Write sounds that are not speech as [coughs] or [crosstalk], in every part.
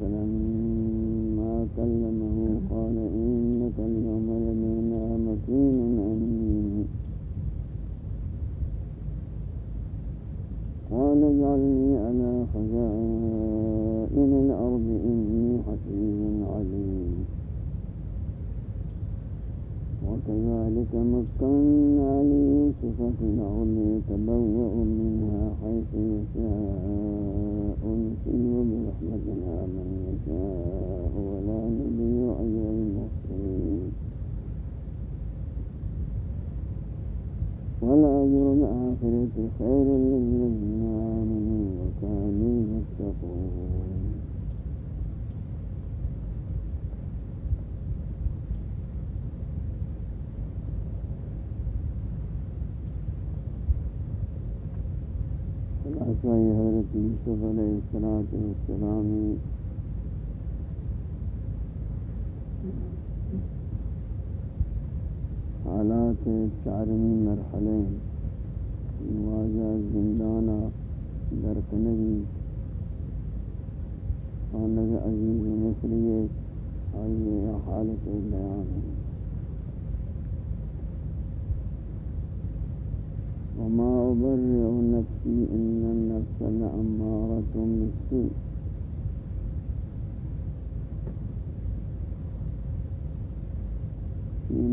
لنفسي فلما یوسف علیہ السلام حالات چارمی مرحلے نواجہ زندانہ درکنگی آنگ عزیز مصری آئیے حالت بیان۔ ہے وما أبرئ نفسي لأمارة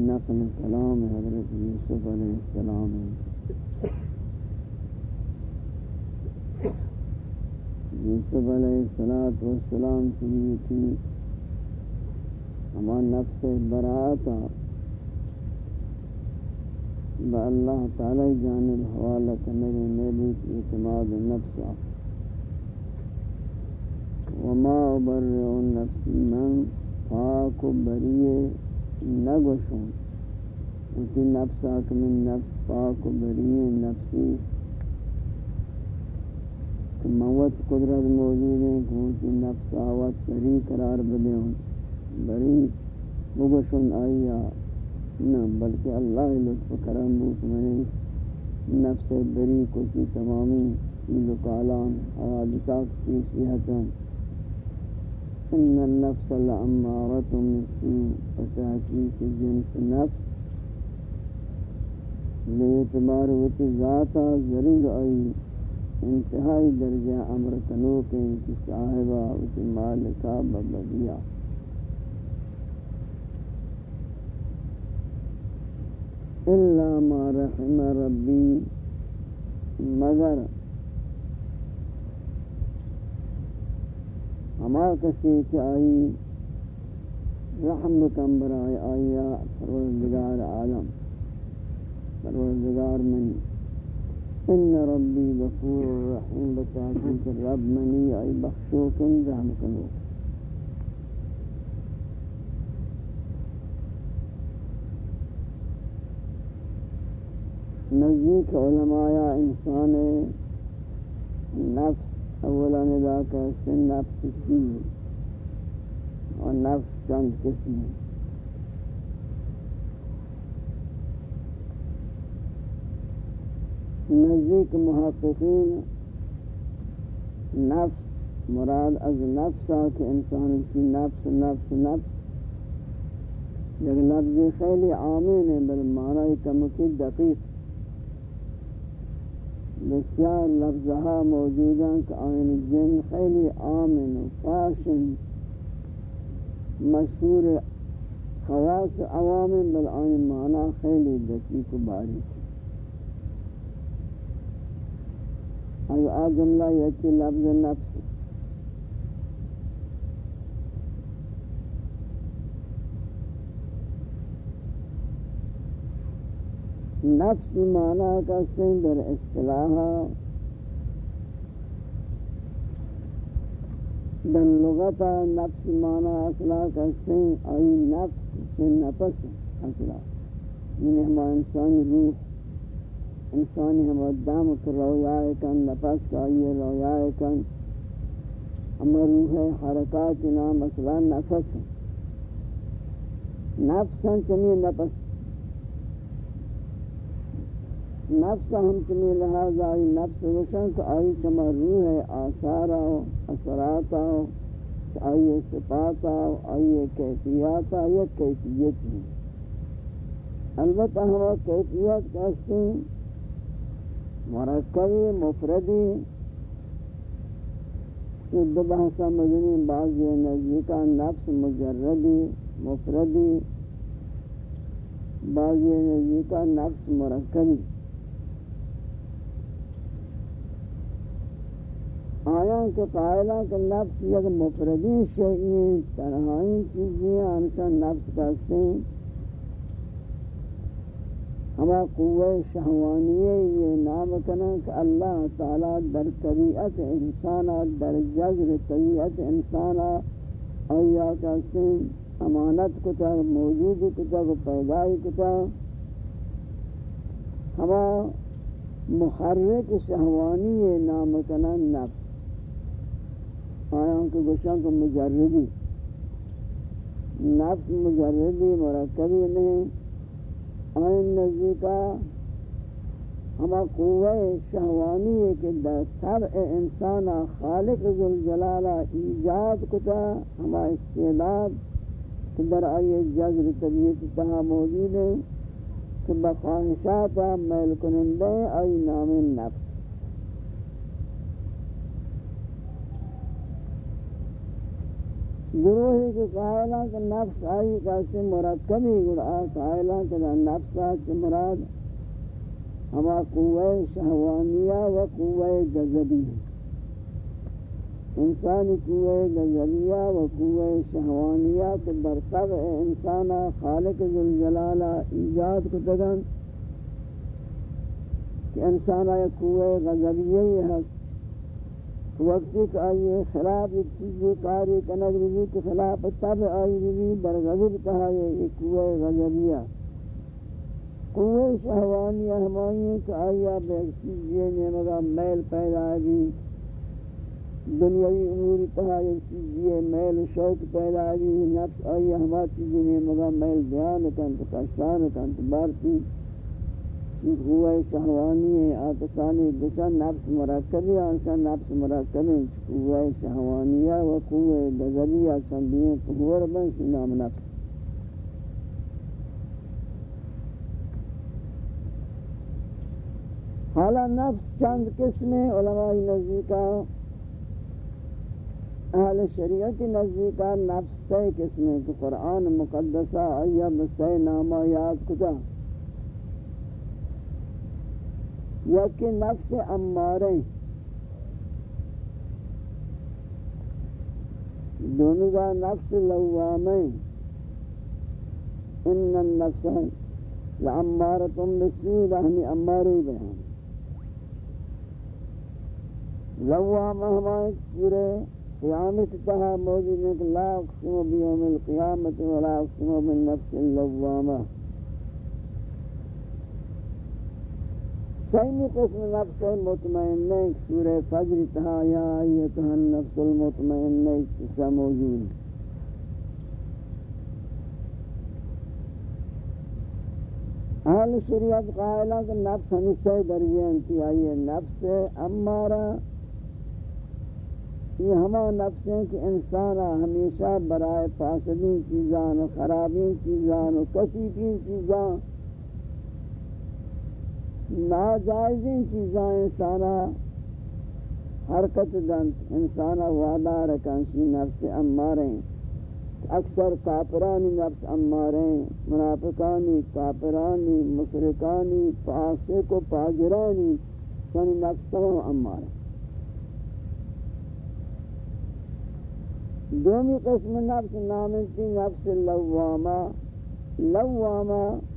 نقل كلام حضرت يوسف عليه السلام. يوسف عليه الصلاة والسلام سيدي ہمان نفس براتا با اللہ تعالی جانب حوالہ کرنے میں بھی اعتماد نفس آفتا وما ابرئ النفس من پاک و بریئے نگوشون اسی نفس آکھ من نفس پاک و بریئے نفسی. کہ موت قدرت موجود ہے کہ اسی نفس آوات بری قرار بدے ہوں. بری بگوشون آئیا نہ، بلکہ اللہ لطف کرم بوت میں نفس بری کو کی تمامی چیز و کی صحتاً ان النفس لعمارت مسیح فتحقیق جنس نفس. لیتبار وتی ذاتا ضرور آئی، انتہائی درجہ امر کنوکیں کی صاحبہ وتی مالکہ ببدیہ الا ما رحم ربی، مگر ہما کسی کہ آئی رحم کم برائے آیا پروردگار عالم، پروردگار من ان ربی غفور رحیم بتاکیت رب منی، آئی بخشو کن، رحم کنو۔ نزدیک علماء انسان نفس اولا ندا کا سن نفس کی اور نفس چند قسم نزدیک محققین نفس، مراد از نفس کہ انسان کی نفس نفس نفس۔ یک لفظ خیلی عامین ہے بل معنی کمکی دقیق بسیار لفظها موجودن که آین جن خیلی آمن و فاشن مشهور خواص عوامن بل آین معنی خیلی دقیق و باریک. از آ جملہ یکی لفظ نفس. نفس معنی کا سن در اصطلاح در لغت نفس معنی اصلا کا سن آئی نفس چن نفس اصلا یعنی ہم انسانی روح، انسانی ہم دم کے رویائے کن، نفس کا یہ رویائے کن. ہم روح حرکات نام اصلا نفس نفس چنی نفس. نفس ہم چمی لحاظ آئی نفس وشن کہ آئی چما روح ہے آثار آو اثرات آو آئی صفات آو آئی کیفیات آو یا کیفیت ہے البتہ ہوا کیفیت کہتے ہیں، مرکبی، مفردی، یہ دو بحثہ مدنی بعض یہ نزدیکہ نفس مجردی، مفردی، بعض یہ نزدیکہ نفس مرکبی۔ آیا کہ قائلہ کہ نفس یک مفردی شئی تنہائی چیزیں انسان نفس کہتے ہیں۔ ہما قوہ شہوانیہ یہ نام کنا کہ اللہ تعالی در طبیعت انسانا در جذر طبیعت انسانا آیا کہتے ہیں۔ امانت کتا، موجود کتا، پیدائی کتا۔ ہما محرک شہوانی نام کنا نفس۔ آیا کہ گوشان کو مجردی۔ نفس مجردی، مرکبی نہیں۔ آئین نزدیکا ہما قوہ شہوانی ہے کہ در طبع انسان خالق ذوالجلالہ ایجاد کتا۔ ہما استعداد کہ در آئی جذر طبیعت تہا موجود ہے۔ کہ بخواہشات میل کنندے آئی نام نفس۔ گروہی کے قائلہ کہ نفس آئی کیسے مرکبی گروہ قائلہ کہ نفس آج مراد ہما قوہ شہوانیہ و قوہ گزبیہ انسانی قوہ گزبیہ و قوہ شہوانیہ کے برطب انسانا خالق ذوالجلالہ ایجاد کو تگن کہ انسانا یہ قوہ گزبیہ ہے۔ وقتی کہ آئیے خلاف ایک چیزی کاری کنگ رضی کے خلاف تب آئی رضی برغضب کہا یہ قوہ غضبیہ۔ قوہ شہوانیہ ہمائی کہ آئیہ بے ایک چیزی یعنی نمگا میل پیدا آگی۔ دنیاوی امور کہا ایک چیزی میل شوق پیدا آگی، نفس آئیہ ہما چیزی نمگا میل دیان کنت کشتان کنت بارتی قوہ شہوانی ہے آتسانی گشا نفس مرکبی آنسا نفس مرکبی قوہ شہوانیہ و قوہ دغلیہ سندیئے قوہ ربن سنام نفس حالا نفس چند قسم علماء نزدیکا اہل شریعت نزدیکا نفس سے قسم قرآن مقدسہ ایب سے نامہ یاد کتا۔ کہ نفس امارے دونوں کا نفس لوامے ان النفس لعمارتم بسود ہمیں امارے بیان لوامہ ہمارے پورے قیامت تہا موجود ہے کہ لا اقسم بیوم القیامت ولا اقسم بالنفس اللوامہ سیمی قسم نفس مطمئنہ سورہ فجر تہا یا آئیتہ النفس المطمئنہ کسا موجود اہل شریعت قائلہ کہ نفس ہمیشہ درجہ انتی آئیے نفس امارہ یہ ہما نفس ہیں کہ انسان ہمیشہ برائے فاسدین چیزان و خرابین چیزان و کسیفین چیزان ناجائزین چیزاں انسانا حرکت دنت انسانا وعدہ رکنشی نفس اماریں۔ اکثر کافرانی نفس اماریں، منافقانی، کافرانی، مشرکانی، فاسق و پاجرانی سنی یعنی نفس تمام اماریں۔ دومی قسم نفس نامنتی نفس لوامہ۔ لوامہ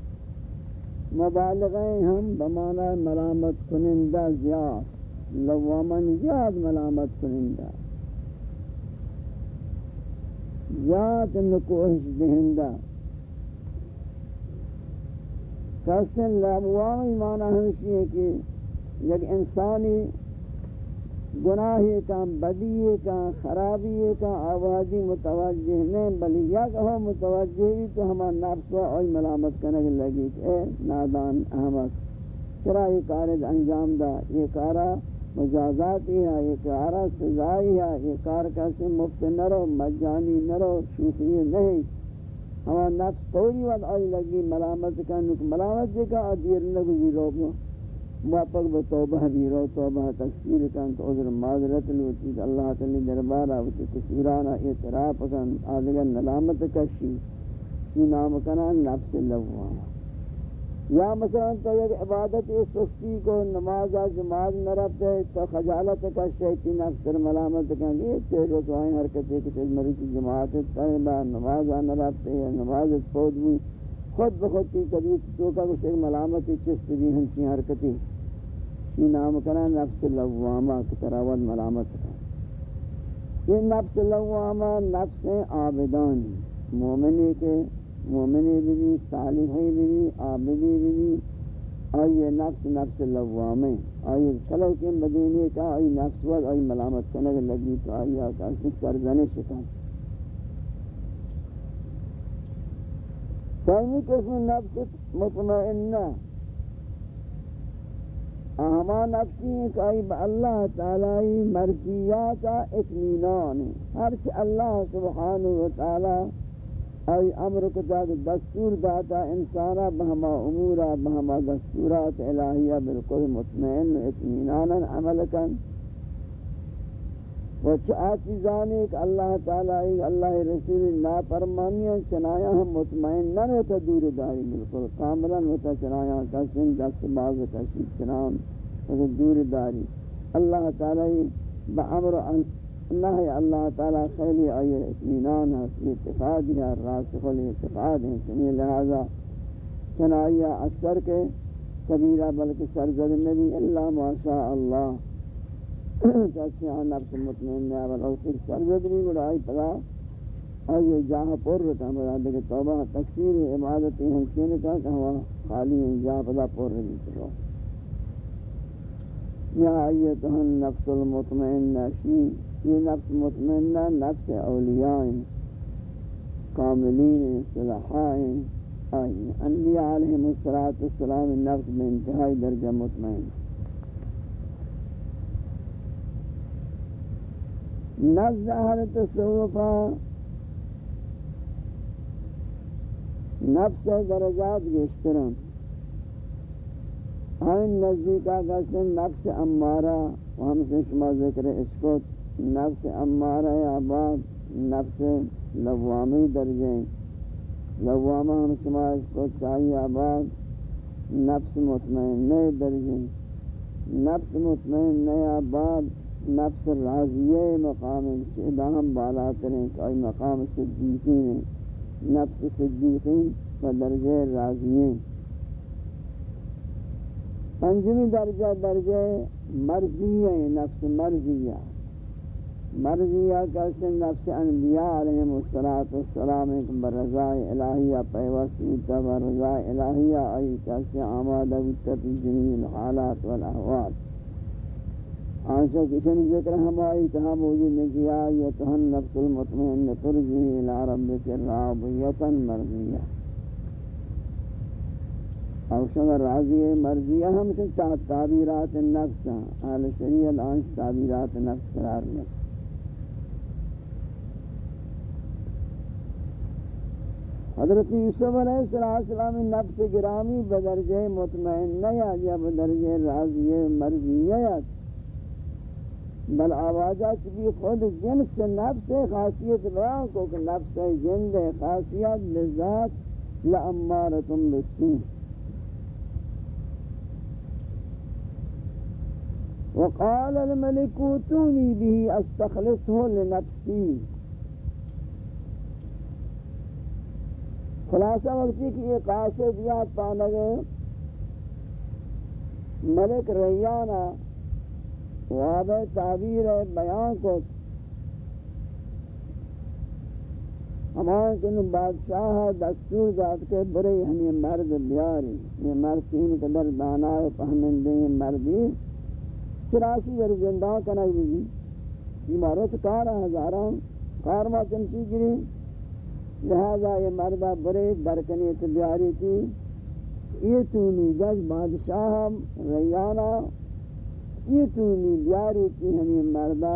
مبالغیں ہم بمانا ملامت کنندہ زیاد لوامن زیاد ملامت کنندہ۔ زیاد نکوہش دہندہ۔ کسن لوام معنی ہمشی ہے کہ یک انسانی گناہی کا بدی کا خرابی کا آوازی متوجہ نہیں بلی یک ہو متوجہ بھی تو ہمارا نفس و اوی ملامت کرنے لگی کہ اے نادان احمد، چرا یہ کارد انجام دا؟ یہ کارا مجازاتی ہے، یہ کارا سزائی ہے، یہ کار کیسے مفت نرو، مجانی نرو، شوخی نہیں۔ ہمارا نفس توڑی وقت آئی لگی ملامت کا نک ملامت جے کا دیر نگو زیرو موافق بتوبہ بیرو توبہ تکسیر کن تو عذر معذرت لوٹی اللہ تعالی دربارہ وچ کسیرانا اعتراف کن آدھگر نلامت کشی، سی نام کنا نفس لوانا یا مثلا تو یک عبادت اس سستی کو نماز جماعت نہ رفتے تو خجالت کا شیطی نفس در ملامت کن۔ یہ تیرو تو آئیں حرکت ایک تیز مریض جماعت طیبہ نماز نہ رفتے ہیں نماز فوت بھی خود بخود کی کبھی تو کا کچھ ایک ملامت چست بھی ہنچی حرکتی شی نام کنا نفس لوامہ کی تراود ملامت کن یہ نفس لوامہ نفس عابدان مومنی کے، مومنی بھی صالحی بھی عابدی بھی آئیے نفس نفس لوامے آئیے کلو کے مدینے کا آئی نفس وقت آئی ملامت کنگ لگی تو آئی آتا ہے سرزنش کن سیمی قسم نفس مطمئنہ اہما نفسی قائب اللہ تعالی مرضیات اطمینان. ہر چ اللہ سبحانہ تعالی ای امر کو کتا دستور داتا، انسانا بہما امورا، بہما دستورات الہیہ بالکل مطمئن اتمینانا عمل کن. و چاہ چیزانے کہ اللہ تعالی اللہ رسول ناپرمانیاں چنایا ہم مطمئن نہ ہوتا دور داری بالکل کاملا ہوتا چنایا کسن دست باز کسی چنان دور داری۔ اللہ تعالی بأمر نہی اللہ تعالی خیلی آئی اتمینان ہے اس اتفاد ہے راسخ الاتفاد ہیں چنی لہذا چنائیہ اکثر کے کبیرہ، بلکہ سرزد نبی، اللہ ما شاء اللہ کسی آن نفس مطمئن نے اول اوکر سرزد بھی گڑائی پدا آئی جاہ پر رتا بدا دیکھ توبہ تکثیر عبادتی ہم چین کا کہ ہوا خالی ہیں جاہ پدا پر رہی چلو یا ایتہن النفس المطمئن نشین یہ نفس مطمئنہ نفس اولیاء کاملین صلحائیں آئین انبیاء علیہم السلام نفس میں انتہائی درجہ مطمئن نفس اہل تصوفہ نفس درجات گشترم آئین نزدیکہ گسن نفس امارہ ہم سے شما ذکر اسکوت. نفس امارہ آباد نفس لوامی درجے. لوامہ ہم سماج کو چاہیے آباد نفس مطمئن نئے درجے. نفس مطمئن نئے آباد نفس راضیہ مقام ہم بالا کریں کہ مقام صدیقین ہیں۔ نفس صدیقین و درجہ راضیین پنجمی درجہ درجہ مرضیہ نفس مرضیہ مرضیہ کسی نفس انبیاء علیہم السلام ایک برضائے الہیہ پیوستیتا برضائے الہیہ آئی کسی آمادہ بتتی جمیل حالات والاحوال آنشا کشن ذکر ہمائی تہا موجود نے نکیا یتہن نفس المطمئن ترجی الى ربک الرابیتا مرضیہ۔ اور شنگر راضی مرضیہ ہم سے تعبیرات نفس ہیں۔ اہل شریعت آنش تعبیرات نفس قرار نفس حضرت یوسف علیہ السلام نفس گرامی بدرجہ مطمئن نیا یا بدرجہ راضی مرضیت بل آوازات بھی خود جنس نفس خاصیت بیان کو کہ نفس جند خاصیت لذات لأمارتم بسین وقال الملك اوتوني به استخلصه لنفسي خلاصہ وقتی کہ یہ قاصد یا پانگے ملک ریانہ وعدہ تعبیر بیان کو ہمارے کن بادشاہ دستور ذات کے برے ہمیں مرد بیاری یہ مرد تین قدر دانا پہمندے مردی، چراسی در زندہ کنائی بھی یہ مرد کارا ہزاران کارما چمچی گری۔ لہذا یہ مردہ برے برکنی تبیاری کی یہ تونی گز بادشاہ ریانا یہ تونی بیاری کی ہمیں مردہ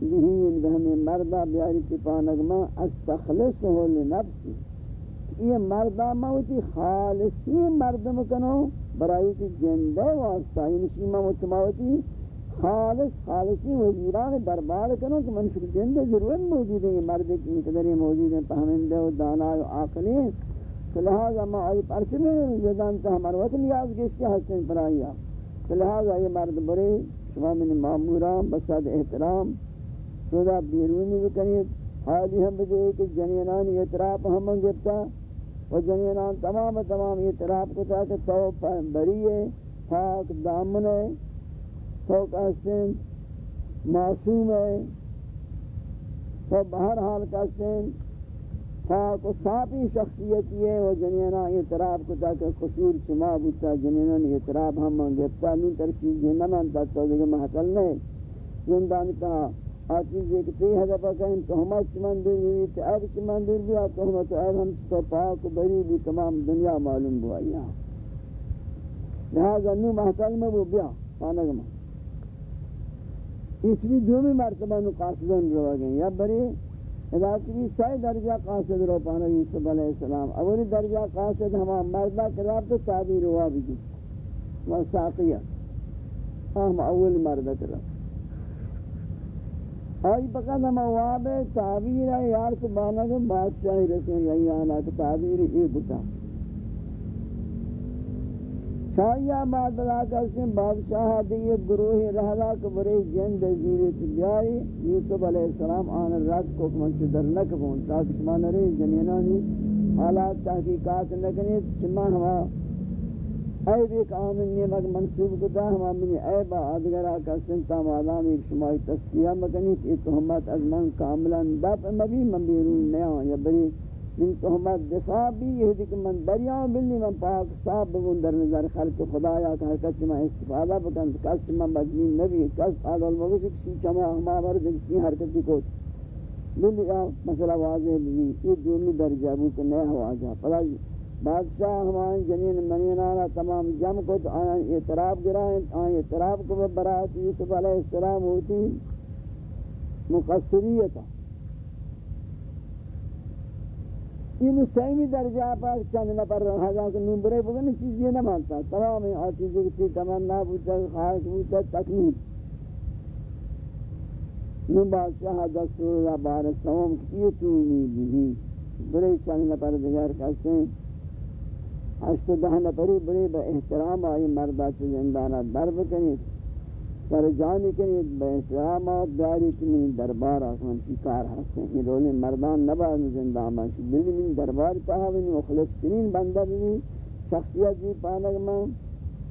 بہین بہمیں مردہ بیاری کی پانگما استخلص ہو لنفسی یہ مردہ موتی خالصی مردم کنو برائی کی جندے واسطہ یعنی یہ نشیمہ متماوتی خالص، خالصی وزیران دربار کنو کہ منشک جندے ضرورت موجود ہیں یہ مرد کی مقدری موجود ہیں پہمندے و دانا و آقلی ہیں. لہذا ما آئی پرچمے، جدانتا ہمارا وقت نیاز گیس کے حسن پر آئی تو لہذا یہ مرد برے شما من معموران بساد احترام سودا بیرونی بکنید، حالی ہم بجے کہ جنینان اعتراف ہم گفتا و جنینان تمام تمام اعتراف کو تھا کہ تو بری ہے، پاک دامن ہے، تو کہستیں معصوم ہے، تو بہر حال کہستیں پاک و صافی شخصیت یہ و جنینا اعتراف کو تاکہ قصور چما بودتا جنینا اعتراف ہم گفتا نون تر چیزیں نہ مانتا تو دیکھ محکل نہیں زندان کہا آچیز ایک تی حضب کہیں تحمت چمن دور بھی تعب چمن دور بھی تحمت عیب ہم تو پاک و بری بھی تمام دنیا معلوم ہوا یہاں۔ لہذا نو محکل میں وہ بیا پانک میں۔ اس بھی دومی مرتبہ نو قاصدن روا گئے، یا بری اداکری سائے درجہ قاصد رو پانا یوسف علیہ السلام. اولی درجہ قاصد ہما مردہ کراب تو تعبیر ہوا بھی جی. جس و ساقیہ. ہم اول مردہ کراب آئی فقط ہم اواب تعبیر ہے یار کو بانا کہ بادشاہی رسول رہی آنا کہ تعبیر یہ بتا شاہیہ بعد بلا بادشاہ دیئے گروہ رہلا کبرے جن دزیرت بیائی یوسف علیہ السلام آن رد کو کمن چدر نکبون تاکہ شما نرے جنینانی حالات تحقیقات نکنی چما ہما عیب ایک آمن نیمک منصوب کتا ہم آمنی عیبا آدگرہ کا سنتا مادام ایک شمائی تسکیہ مکنی کہ تحمت از من کاملا دفع مبی من بیرون یا بری من تحمت دفاع بھی یہ دیکھ من بریان بلی من پاک صاحب بگون در نظر خلق خدایا کہ ہر کچھ میں استفادہ بکن، کس من بجنین نبی، کس آدھال مگوش کسی چما ہما مرد کسی حرکتی کو۔ بلی یا مسئلہ واضح بھی یہ دومی درجہ بو کہ نئے ہوا جا۔ پلا بادشاہ ہمائیں جنین منینانا تمام جم کو تو آئیں اعتراف گرائیں آئیں اعتراف کو برات یوسف علیہ السلام ہوتی مقصریتا۔ یہ مستعیمی درجہ پر چند نفر رہا جا کہ نمبرے بگن، چیز یہ نہ مانتا تمام آتیزی کی تمنا بودتا خواہش بودتا تکمیل. نو بادشاہ دستور اللہ بارستوم کیے تو بھی بڑے چند نفر دیگر کہتے ہیں اشت دہ نفری بڑی با احترام آئی مردہ چو زندانہ درب کنید سر جانی کنید با احترام داری کنید دربار آسان کی کار ہستے ہیں یہ رولی مردان نبا زندانہ شی دلی من دربار پاہوین مخلص ترین بندہ بھی شخصیت بھی پانک من.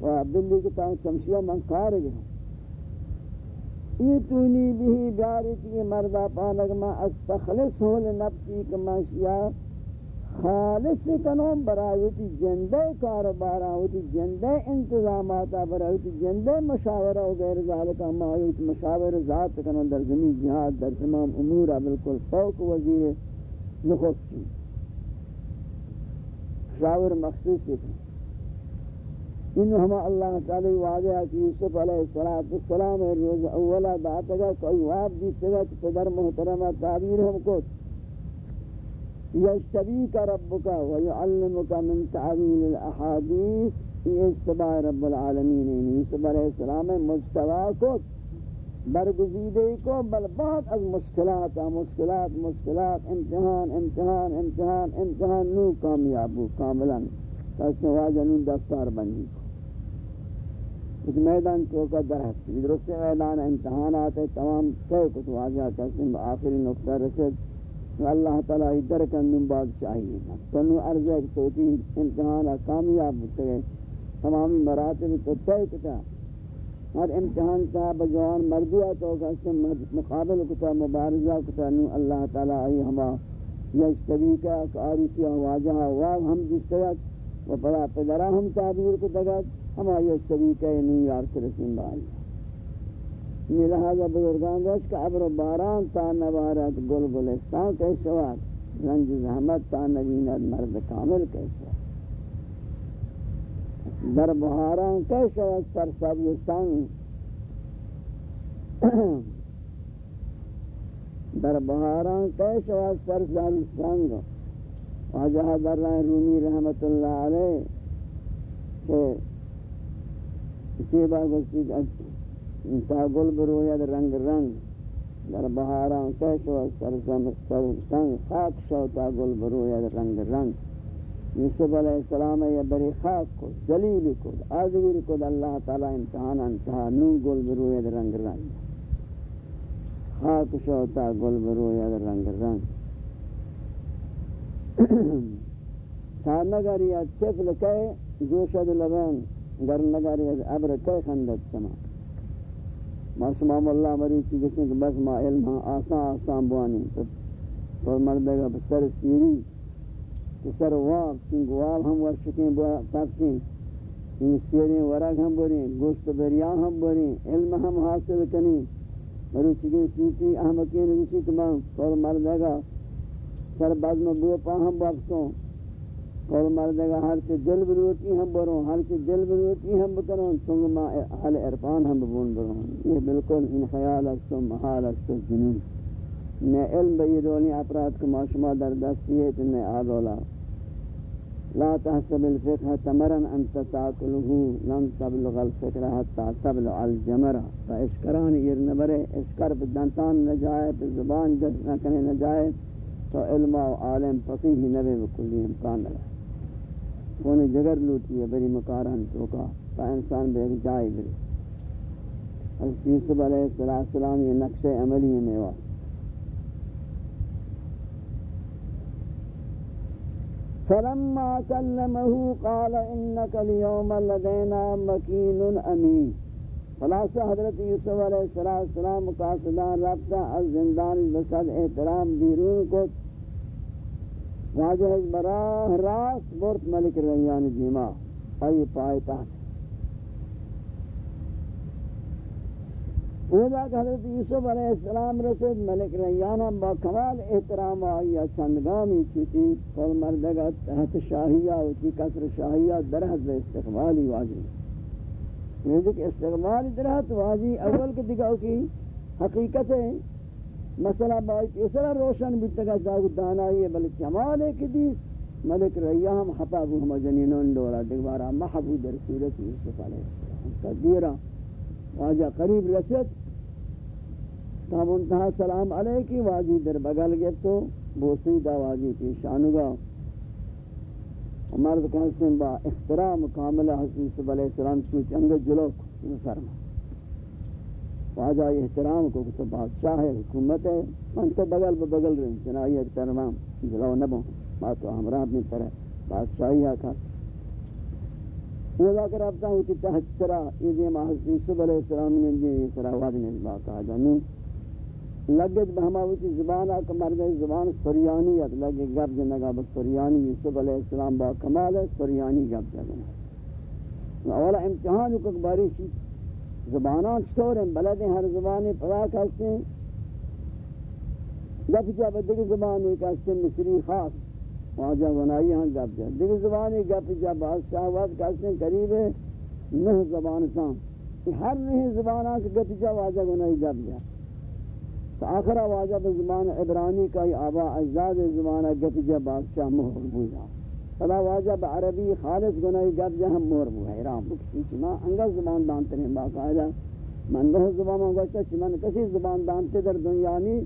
و عبداللی کی تاہم چمشیہ من کار گیا یہ تونی بھی بیاری کی مردہ پانک من استخلص ہو لنفسی کماشیہ خالص کنون برایتی جندے کاربارا ہوتی جندے انتظاماتا برایتی جندے مشاورہ و غیر ذالک اما آیوت مشاور ذات کنون در زمین جہاد در تمام امورا بالکل فوق وزیر نخست. کی مشاور مخصوص ہے انہو ہما اللہ تعالی واضح کہ یوسف علیہ السلام روز اولا باتگا کوئی واب دیتگا کہ پدر محترمہ تعبیر ہم کو يشتبيك ربك ويعلمك من تعويل الأحاديث يشتبع رب العالمين. يوسف عليه السلام مجتبع کو برگزیدے بل بہت از مشکلات مشکلات مشکلات امتحان امتحان امتحان امتحان نو کامیاب ہو کاملا. تاس نواز انون دستار بنی کو اس میدان تو کا درست درست میدان امتحانات تمام تو کچھ واضح آخری نقطہ رسد اللہ تعالیٰ ادھر کندن بادشاہی تنو عرض ہے کہ توتی امتحان کامیاب ہوتے ہیں۔ تمامی مراتب تو طے کتا۔ ہر امتحان کا بجوان مردیا تو کہ مقابل کتا، مبارزہ کتا۔ نو اللہ تعالیٰ آئی ہما یشتبی کا، کاری سی واجہ واغ ہم جس طرح۔ و پڑا پدرہ ہم تعبیر کو دگت ہما یشتبی کا نو یار رسیم بائی یہ لہذا بزرگان دوست کہ عبر باران تا نوارت گل گلستان کے شواد رنج زحمت تا نبیند مرد کامل کے شواد در بہاران کیسے از پر سبز سنگ در بہاران کیسے از پر سبز سنگ واجہ در رہے رومی رحمت اللہ علیہ، کہ اسی بار گوشتی تا گل بروید رنگ رنگ، در بہاران کیسے از پر سبز سنگ خاک شو تا گل بروید رنگ رنگ. یوسف علیہ السلام یہ بری خاک کو ذلیل کو آزویر کو اللہ تعالی امتحان، انتہا نون گل بروید رنگ رنگ. خاک شوتا گل بروید رنگ رنگ. [clears throat] سارنگر یا چفل کئے جوشد لبن گر نگر یا عبر کئے خندت سما. ما شمام اللہ مریض کی کسی کہ بس ما علم آسان آسان بوانی. تو مردے گا بسر سیری سر واب چنگ واب ہم ورشکیں تاکیں ان سیریں ورگ ہم بریں گوشت بریان ہم بریں علم ہم حاصل کنیں مروچگیں سوچی احمقین روچی تمام کول مردے گا سر بعض میں بو پا ہم واپسوں کول مردے ہر سے دل بروتی ہم بروں، ہر سے دل بروتی ہم بکروں چنگ ما اہل عرفان ہم ببون بروں۔ یہ بالکل ان خیال اکسو محال اکسو جنون۔ نے علم بئی بیدونی اپراد کو معاشمہ در دستی ہے تو نے آدولا لا تحسب الفقه تمرا انت تاكله لن تبلغ الفقه حتى تبلغ الجمره فاسكران ير نبره اسكر بدنتان نجائے پر زبان جس نہ کرے نجائے تو علم و عالم فقیہ نبی بکلی امکان رہا کون جگر لوٹی ہے بری مکارن تو کا تا انسان بے جائے بری حضرت یوسف علیہ السلام یہ نقش عملی میں واسطہ فلما كلمه قال انك اليوم لدينا مكين امين خلاصہ حضرت یوسف علیہ السلام قاصدان رابطہ از زندان بسد احترام بیرون کو واجہ براہ راست برت ملک ریان دیما ای پائے تحت اودا کہ حضرت یوسف علیہ السلام رسید، ملک ریانا با کمال احترام آئی چندگامی چیتی کل مردگا تحت شاہیہ ہوتی کسر شاہیہ درہت بے استقبالی واجی. یہ کہ استقبالی درہت واجی اول کے دکھاؤ کی حقیقت ہے مسئلہ بائی تیسرا روشن بیتگا جاگو دانائی ہے، بلکہ کمال ہے کہ دیس ملک ریاہم حفابو ہم جنینون دورا دکبارا محبو در صورت یوسف علیہ السلام. کا واجہ قریب رسد تاب انتہا سلام علیہ کی واجی در بگل گئے تو بوسی دا واجی پیشانگا مرد کہنسن با احترام کامل حسیس علیہ السلام چوچ انگ جلو کو فرما. واجہ احترام کو تو بادشاہ ہے، حکومت ہے من تو بگل بگل رہے ہیں، چنائی احترام جلو نبو ما تو ہمراہ بھی پر ہے بادشاہی آکھا وہ لا کر ابتا ہوں کہ تحسرا یہ دیما حضرت یوسف علیہ السلام نے دی سراواد نے بات کہا جانو لگت بہماوتی زبان کا مرد زبان سریانی ہے لگے گب جنگا بس سریانی، یوسف علیہ السلام با کمال ہے، سریانی گب جنگا اولا امتحان کو باری چیز زبانان چطور ہیں بلد ہیں ہر زبانی پڑا کہتے ہیں گپ جا بدگی زبانی کہتے ہیں مصری خاص. واجہ بنائی ہاں گپ جا دیکھ زبانی گپ جا بادشاہ وقت کہتے ہیں قریب ہے نہ زبان سام ہر نہیں زبان کے گپ جا واجہ بنائی گپ جا. تو آخر واجہ زبان عبرانی کا یہ آبا اجداد زبان گپ جا بادشاہ مہر بوجا فلا واجہ عربی خالص گنائی گپ جا ہم مہر بو حیرام بکشی چما انگا زبان دانتے ہیں باقاعدہ۔ من نہ زبان میں گوشتا چمن کسی زبان دانتے در دنیا میں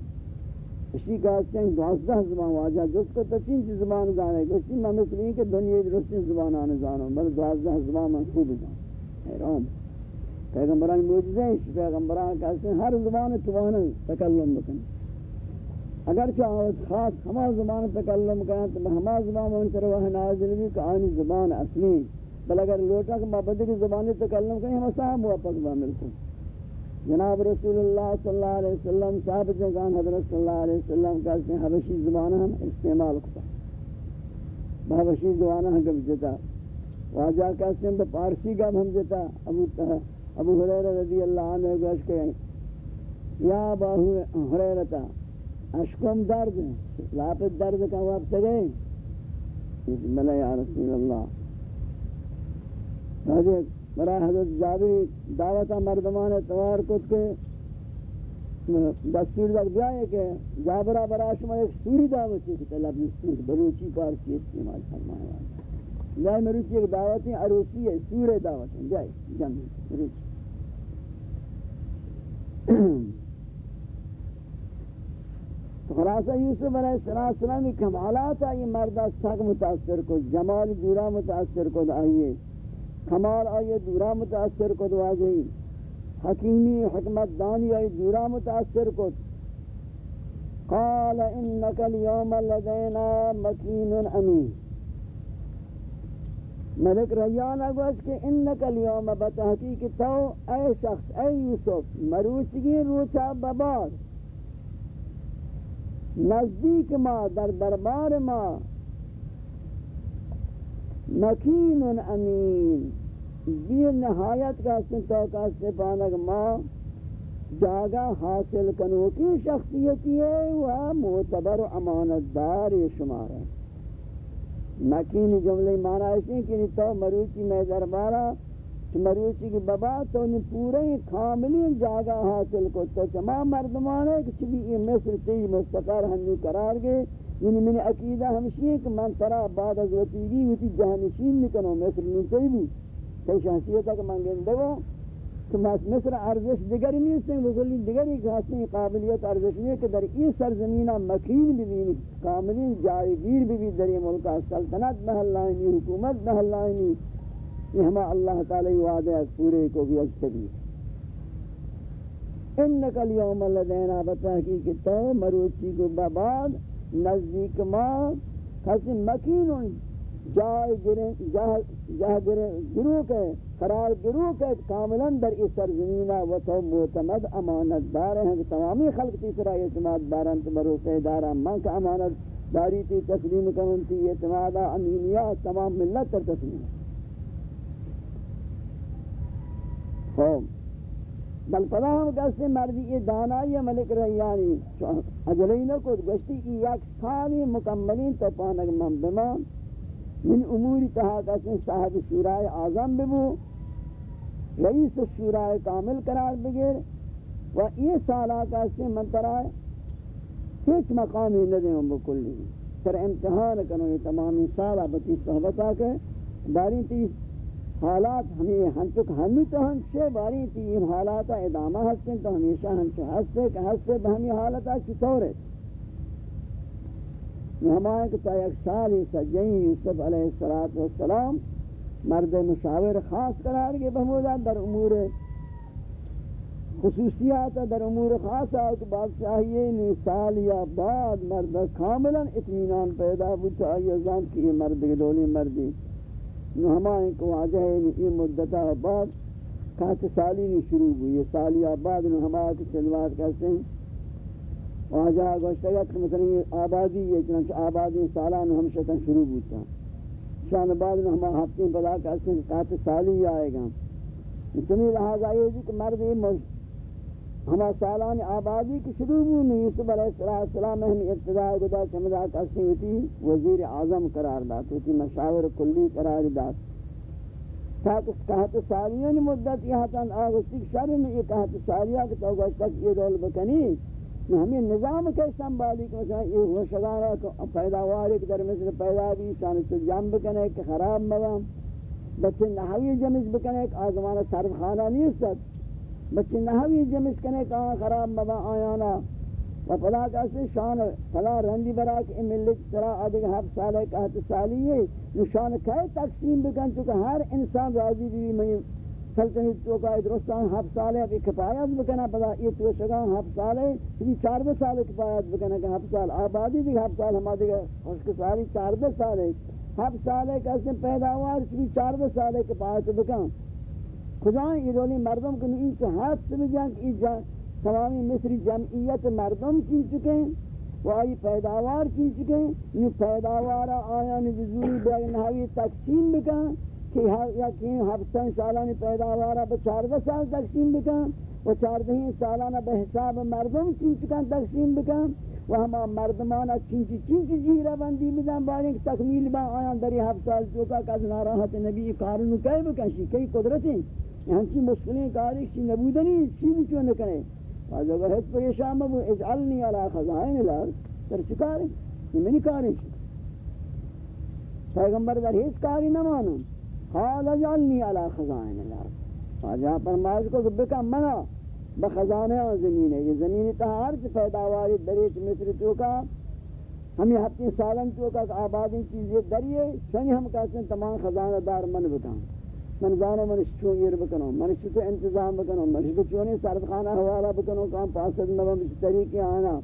اسی کہتے ہیں دوازدہ زبان واجہ جس کو تچین چی زبان جانے گا اسی میں مثل نہیں کہ دنیا درستی زبان آنے جانو بل دوازدہ زبان من خوب جان حیرام پیغمبران موجزے ہیں، پیغمبران کہتے ہیں ہر زبان توانا تکلم بکن۔ اگر چاہت خاص ہما زبان تکلم کریں تو ہما زبان من کر وہ نازل بھی کہ آنی زبان اصلی بل اگر لوٹا کہ مابدی کی زبان تکلم کریں ہم صاحب موافق با ملکوں جناب رسول اللہ صلی اللہ علیہ وسلم ثابت جگان حضرت صلی اللہ علیہ وسلم کہتے ہیں حبشی زبانہ ہم استعمال کرتا حبشی زبانہ ہم گب جتا واجہ کہتے ہیں پارسی گب ہم جتا ابو ابو حریر رضی اللہ عنہ گوش کہ یا ابو حریرتا اشکم درد لاپت درد کا وقت گئے ملے یا رسول اللہ۔ برای حضرت جابری دعوت مردمان اتوار کت کے دستور دک بیائے کہ جابرہ برای شما ایک سوری دعوت ہے کہ طلب سور بلوچی پارچی استعمال فرمائے۔ والا جائے مروچی ایک دعوت عروسی ہے سور دعوت جائے جمعی مروچی خلاصہ یوسف علیہ السلام کی کمالات آئی مردہ سک متاثر کو جمال دورا متاثر کو آئیے کمال آئیے دورا متاثر کو واجہی حکیمی حکمت دانی آئی دورا متاثر کو قال انکا اليوم لدینا مکین امین۔ ملک ریان اگوش کہ انکا اليوم بتحقیق تو، اے شخص، اے یوسف، مروچگی روچا بباد نزدیک ما، در دربار ما. مکین امین. بیر نہایت کا سنتا کا سپانک ما جاگا حاصل کنو کی شخصیتی ہے، وہ معتبر و امانت دار شمار ہے۔ مکین جملے معنی ایسے کہ تو مروچی میں دربارہ مروچی کی بابا تو نے پورے کاملی جاگہ حاصل کو تو چما مردمان ہے کہ چبی یہ مصر تی مستقر ہمی قرار گئے۔ یعنی من عقیدہ ہمشی ہے کہ من ترا بعد از وطیگی وطی جہنشین نکنو مصر من تی بھی۔ تی شخصیتا کہ من گندگو کہ مصر ارزش دیگری نیست ہیں بکلی دیگری کہ حسنی قابلیت ارزش نہیں کہ در این سرزمینہ مکین بھی کاملی جائے گیر بھی در ملکہ سلطنت محلائنی حکومت محلائنی یہ ہما اللہ تعالی وعدہ ہے پورے کو بھی اجتبی انکا اليوم لدینا بتحقیق تو مروچی کو بباد نزدیک ما کسی مکین جائے گروہ کے، قرار گروہ کے کاملا در اس سرزمینہ و تو معتمد امانت دار ہیں کہ تمامی خلق تیسرا اعتماد دارن تو بروسے دارن من کا امانت داری تی تسلیم کرن کرنتی اعتمادہ امینیات، تمام ملت تر تسلیم۔ خوب بل پدا ہم کہتے مردی یہ دانائی ملک ریانی یعنی اجلی نکود گشتی کی یک سالی مکملین تو پانک من بما من اموری تہا کہتے صاحب شورای آزم ببو۔ رئیس شورای کامل قرار بگیر۔ و یہ سالہ کہتے من ترائے ہیچ مقامی ندیں ہم بکلی۔ سر امتحان کنو یہ تمامی سالہ بتی صحبتہ کے داری تیس حالات ہمیں ہنچک ہمی تو ہنچے باری تھی، ان حالات ادامہ ہستیں تو ہمیشہ ہنچے ہستے کہ ہستے بہمی حالتا چطور ہے۔ ہمائیں کہ تا ایک سالی سجین یوسف علیہ السلام مرد مشاور خاص قرار گئے بہمودا در امور خصوصیات، در امور خاص آت بادشاہیے نے سال یا بعد مرد کاملا اطمینان پیدا بوتا آئیے زان کی یہ مرد گلولی مردی نو ہمائیں کو واجہ ہے یعنی یہ مدتہ بعد کہتے سالی نہیں شروع ہوئی یہ سالی آباد نو ہمائیں کو چلوات کرتے ہیں۔ واجہ گوشتا گیا کہ مثلا یہ آبادی یہ چنانچہ آبادی سالان ہم شکن شروع ہوتا شان بعد نو ہمائیں ہفتے بلا کرتے ہیں کہتے سالی آئے گا۔ اتنی لحاظ آئی ہے کہ مرد یہ ہما سالان آبادی کی شروع ہوئی یوسف علیہ السلام ہم ابتداء گدا چمدہ کسی ہوتی وزیر اعظم قرار دات ہوتی مشاور کلی قرار دات تاکہ کہت سالیان مدت یہ تن آگستی شر میں یہ کہت سالیا کہ تو گوشت تک یہ رول بکنی ہمیں نظام کے سنبھالی کہ مثلا یہ ہوشگانا پیداوار ایک در مثل پیدا بھی شان سے جم بکنے کہ خراب موام بچے نحوی جمج بکنے کہ آزمانہ صرف خانہ نہیں سکت بچے نحوی جمس کنے کہاں خراب مبا آیانا۔ و پلا کسی شان پلا رندی برا کہ ان ملت سرا آدھے ہف سالے کہت سالی ہے۔ نو شان کہے تقسیم بکن چکہ ہر انسان راضی بھی میں سلطنت تو کا درستان ہف سالے ابھی کفایت بکنا پلا یہ تو شگاں ہف سالے یہ چار دے سالے کفایت بکنا کہ ہف سال آبادی بھی ہف سال ہما دیگا خوشک سالی چار دے سالے ہف سالے کسی پیداوار چار دے سالے کفایت بکن۔ خدا ایرانی مردم کنی؟ این کہ حد سے جان کہ تمامی مصری جمعیت مردم کی چکے ہیں وہ آئی پیداوار کی چکے ہیں یہ پیداوار آیان بزوری بین حوی تقسیم بکن کہ یا کہ ہفتہ سالانی پیداوارا بچاردہ سال تقسیم بکن؟ و چاردہیں سالانہ بحساب مردم چنچ کن تقسیم بکن و ہما مردمانا چنچ چنچ جیرہ بندی بدن باریں کہ تکمیل با آیان دری ہفت سال چوکا کس ناراحت نبی کارنو کئی بکنشی کئی قدرتیں یہاں چی مشکلیں کاری چی نبودنی چی بچو نکنے واجہ اگر ہیچ پریشان مبو اجعلنی علا خزائن الارض. تر چکاری یہ منی کاری چی پیغمبر در ہیچ کاری نمانو قال اجعلنی علا خزائن الارض. واجہ فرمائش کو کہ بکا منا بخزانے اور زمین ہے یہ زمین تہار چی پیداواری دریچ مصر چوکا ہمیں ہفتی سالن چوکا آبادی چیزیں دریئے، شنی ہم کہتے ہیں تمام خزانہ دار من بکا من زانو من چون یر بکنو، من تو انتظام بکنو، من تو چونی سرد خانہ حوالہ بکنو، کام پاسد نبا بس طریقے آنا۔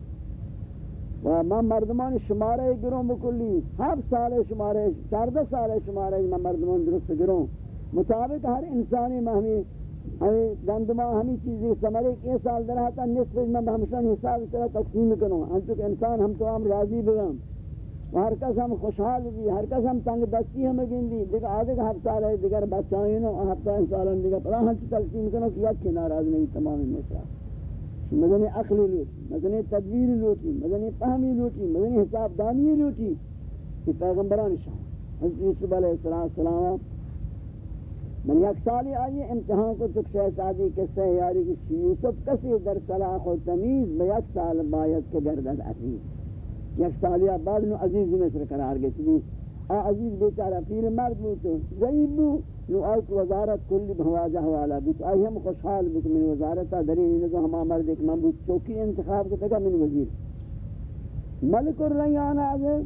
و من مردمان شمارے گروں بکلی، ہر سال شمارے، چاردہ سال شمارے من مردمان درست گروں۔ مطابق ہر انسانی مہمی ہمیں گندما ہمیں چیزیں سمرے کہ سال درہتا نصف میں ہمشان حساب طرح تقسیم کروں۔ ہم چونکہ انسان ہم تو ہم راضی بگم ہر کس ہم خوشحال بھی، ہر کس ہم تنگ دستی ہم گندی۔ دیکھ آدھے کا ہفتہ رہے دیگر بچائیں نو ہفتہ انسان دیگر۔ پڑا ہم چی تقسیم کرو کہ یک ناراض نہیں، تمام مصرہ مدنی عقلی لوٹی، مدنی تدبیر لوٹی، مدنی فہمی لوٹی، مدنی حساب دانی لوٹی۔ یہ پیغمبران شاہ حضرت یوسف علیہ السلام من یک سالی آئی امتحان کو تک شہزادی کے سہیاری کی یوسف کسی در صلاح و تمیز بے یک سال باید کے گردد عزیز. یک سالی بعد نو عزیز مصر قرار گئی. چلی آ عزیز بیچارہ پیر مرد بو تو ضعیب بو نو آئی کو وزارت کلی بھواجہ حوالا بو تو آئی ہم خوشحال بو کہ من وزارتا درین نگو ہما مرد ایک من بو چوکی انتخاب کو تکا من وزیر. ملک الریان آگے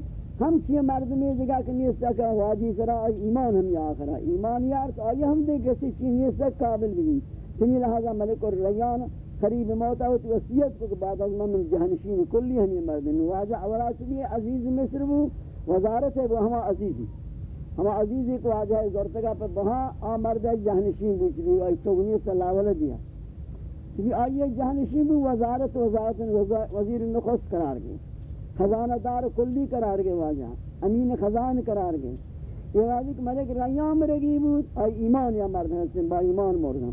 ہم چیئے مردمی جگہ کہ نیستا کہ واجی سرا ایمان ہم یا آخرا ایمان یار تو آئی ہم دے کسی چیئے نیستا قابل بھی چنی لہذا ملک الریان قریب موتا ہوتی وسیعت کو کہ بعد از من جہنشین کلی ہم یہ مردمی واجہ اولا چلی عزیز مصر وہ وزارت ہے وہ ہما عزیزی. ہما عزیزی کو آجا ہے زورتگا پر وہاں آ مرد جہنشین بھی چلی آئی توگنی صلی اللہ علیہ دیا. چلی آئی جہنشین بھی وزارت وزارت وزیر نخست قرار گئی. خزانہ دار کلی قرار گئے واجہ، امین خزان قرار گئے۔ یہ واجہ کہ ملک ریان مرگی بود، آئی ایمان یا مرد ہیں با ایمان مردم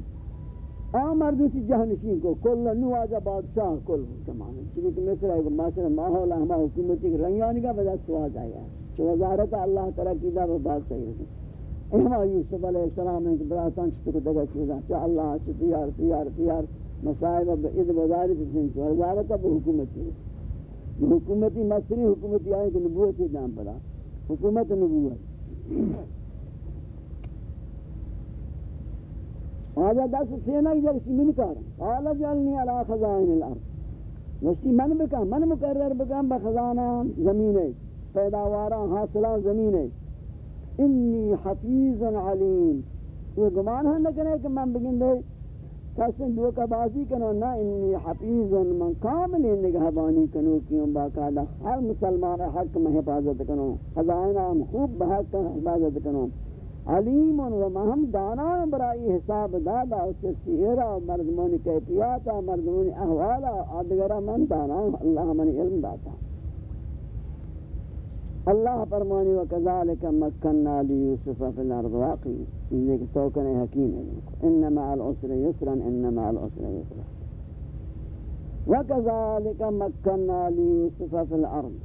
آ مردو سی جہنشین کو، کل نو آجا بادشاہ کل کمانے۔ چلی کہ مثل ہے کہ ماشاء ماحول ہما حکومتی کہ ریان کا وجہ سواز آیا ہے چو وزارت اللہ تعالیٰ کی دا بات صحیح ہے۔ احما یوسف علیہ السلام نے کہ براتان چھتو کو دگا چیزا چا اللہ چھتو تیار تیار تیار مسائب اب اد وزارت سنچ وزارت اب حکومتی ہے۔ حکومتی مصری حکومتی آئے کہ نبوت ہی نام پڑا حکومت نبوت۔ آجا دس سینا کی جگہ من کار۔ آلا جلنی علا خزائن الارض۔ وشی من بکا من مقرر بکا بخزانہ زمین ہے۔ پیداوارا، حاصلہ زمین ہے۔ انی حفیظ علیم۔ یہ گمان ہے نکنے کہ من بگن دے کسن دو کا بازی کنو نا انی حفیظ من کامل نگہبانی کنو کیوں باقاعدہ ہر مسلمان حق میں حفاظت کنو، خزائنہ ہم خوب بحق حفاظت کنو۔ علیم و مہم دانا برائی حساب دادا اس سیرہ مردمون کیفیاتا مردمون احوالا آدگرہ من دانا اللہ من علم داتا۔ اللہ فرمانی و کذالک مکننا لی یوسف فی الارض واقعی. یہ کہ توکن حکیم ہے. انما العسر یسرا، انما العسر یسرا. و کذالک مکننا لی یوسف فی الارض.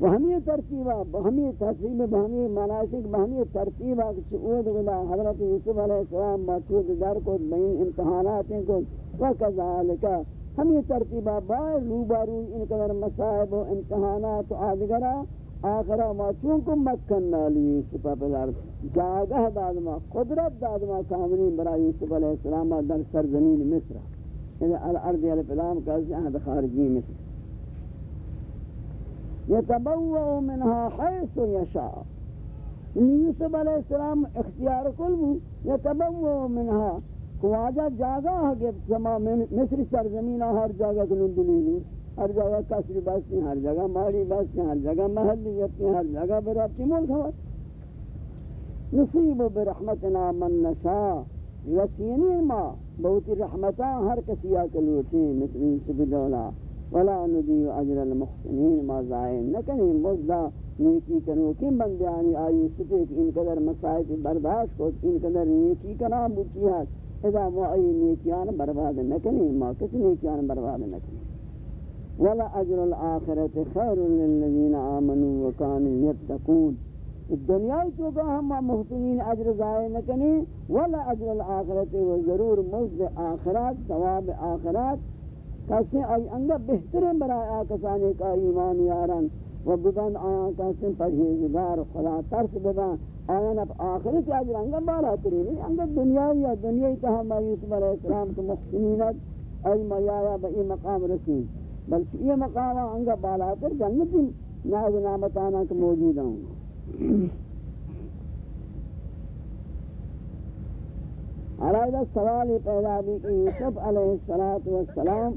و ہمیں ترتیبہ، ہمیں ترتیب، ہمیں مناسک ہمیں ترتیبہ چعود گدا حضرت یوسف علیہ السلام مقصود در کو، بین امتحانات کو، و کذالک ہم یہ ترتیبہ باہر روبارو ان قدر مصائب و امتحانات و آدگرہ آخرہ ما چونکو مکن نالی یوسف پر جاگہ دادما قدرت دادما کاملی برا یوسف علیہ السلام در سرزمین مصر۔ یعنی الأرض علیہ السلام کا اہد خارجی مصر۔ یتبوع منها حیث یشاء۔ یوسف علیہ السلام اختیار کل بو یتبوع منها خواجہ جاگا ہے کہ سما مصر سرزمین ہر جگہ کنن دلیلی ہر جگہ کسری بستی ہر جگہ ماری بستی ہر جگہ محلیتی ہر جگہ برابطی ملک ہوا نصیب برحمتنا من نشا رسینی ما بہتی رحمتاں، ہر کسی آکلوٹی مثل یوسف دولا ولا ندیو اجر المحسنین، ما ضائع نکنی مزدہ نیکی کرو کم بندیانی آئی ستے کہ ان قدر مسائل برداشت کو، ان قدر نیکی کرنا بوتی ہے۔ اذا وہ آئی نیکیان برباد نکنی، ما کس نیکیان برباد نکنی. ولا اجر الاخرت خیر للذین آمنوا وکانوا یتقون دنیا تو کہ ہم محسنین اجر ضائع نکنی، ولا اجر الاخرت و ضرور مزد آخرت ثواب آخرت کسی آئی انگا بہترین برای آکسانی کا ایمان یاران و ببند آیان کسی پرہیزگار خدا ترس ببند آیان اب آخرت اجر جی انگا بالا ترینی انگا دنیای یا دنیای تہا ما یوسف علیہ السلام کو محسنینت ای ما یایا با ای مقام رسید بلکہ یہ مقام انگا بالا تر جنتی ناز نامتانا کے موجود ہوں۔ علیہ سوال پیدا بھی کہ یوسف علیہ السلام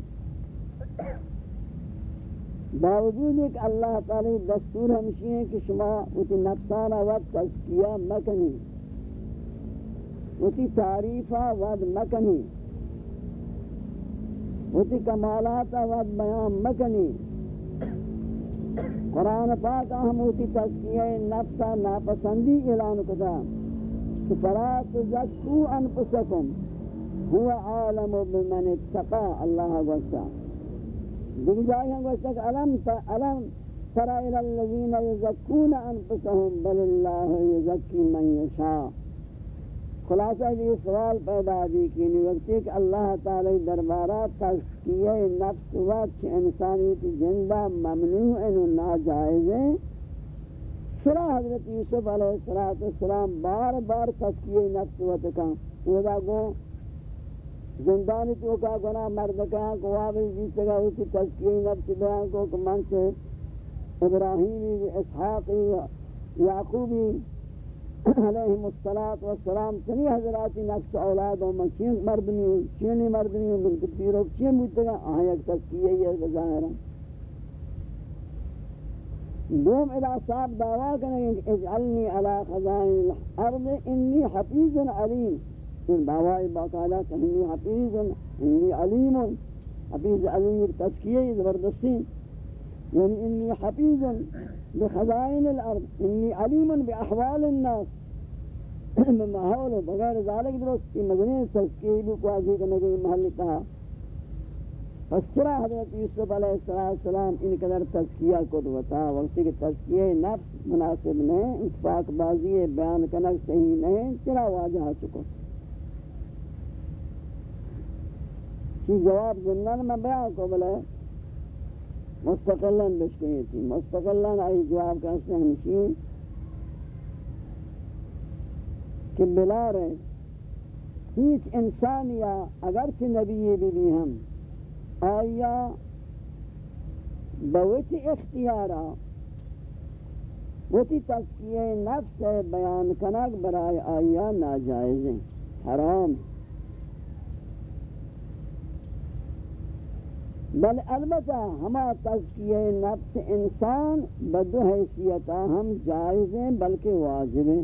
باوجود ایک اللہ تعالی دستور ہمشی ہے کہ شما اتی نفسانا وقت تذکیہ مکنی۔ اتی تعریفہ ود مکنی۔ اتی کمالاتا ود بیان مکنی۔ قرآن پاک ہم اتی تذکیہ نفسا ناپسندی اعلان کتا کہ فلا تزکو انفسکم هو عالم بمن اتقا اللہ گوشتا دیکھ جائے ہیں گوشتا کہ علم علم ترى الى الذين يزكون انفسهم بل الله يزكي من يشاء خلاصہ یہ سوال پیدا دی کہ وقت کہ اللہ تعالی دربارہ تزکیہ نفس وقت انسانیت زندہ ممنوع و ناجائز ہے سرا حضرت یوسف علیہ السلام بار بار تزکیہ نفس وقت کا۔ وہ گو زندانی تو کا گناہ مرد کا کو آوی جیسے گا اسی تذکیہ نفس بیان کو کہ من سے ابراہیمی، اسحاقی، یعقوبی علیہم السلام چنی حضراتی نفس اولاد و من چین مردنی ہوں چینی مردنی ہوں بلکہ پیروک چین بودتے گا آہ یک تذکیہ یہ بظاہرہ دوم الى صاحب دعویٰ کرنے اجعلنی علی خزائن الارض، انی حفیظ علیم۔ ان دعوائی باقاعدہ کہ انی حفیظ انی علیم حفیظ یعنی علیم تذکیہ زبردستی یعنی انی حفیظ بخزائن الارض انی علیم باحوال الناس۔ [coughs] بمحول بغیر ذالک درست کی مدنی تذکیہ بھی قواضی کرنے کے محل کہا پس چرا حضرت یوسف علیہ السلام ان قدر تذکیہ کو دوتا وقتی کہ تذکیہ نفس مناسب نہیں، اتفاق بازی بیان کنک صحیح نہیں، چرا واجہ چکو کی جواب جنن میں بیان کو بلے مستقلن بشکنی تھی مستقلن آئی جواب کہتے ہیں ہمشی کہ بلا رہے ہیچ انسانیا اگرچہ نبی بھی بھی ہم، آیا بوچ اختیارا وتی تذکیہ نفس بیان کنک برای آیا ناجائز ہیں حرام۔ بل البتہ ہما تذکیہ نفس انسان بدو حیثیتا ہم جائز ہیں بلکہ واجب ہیں۔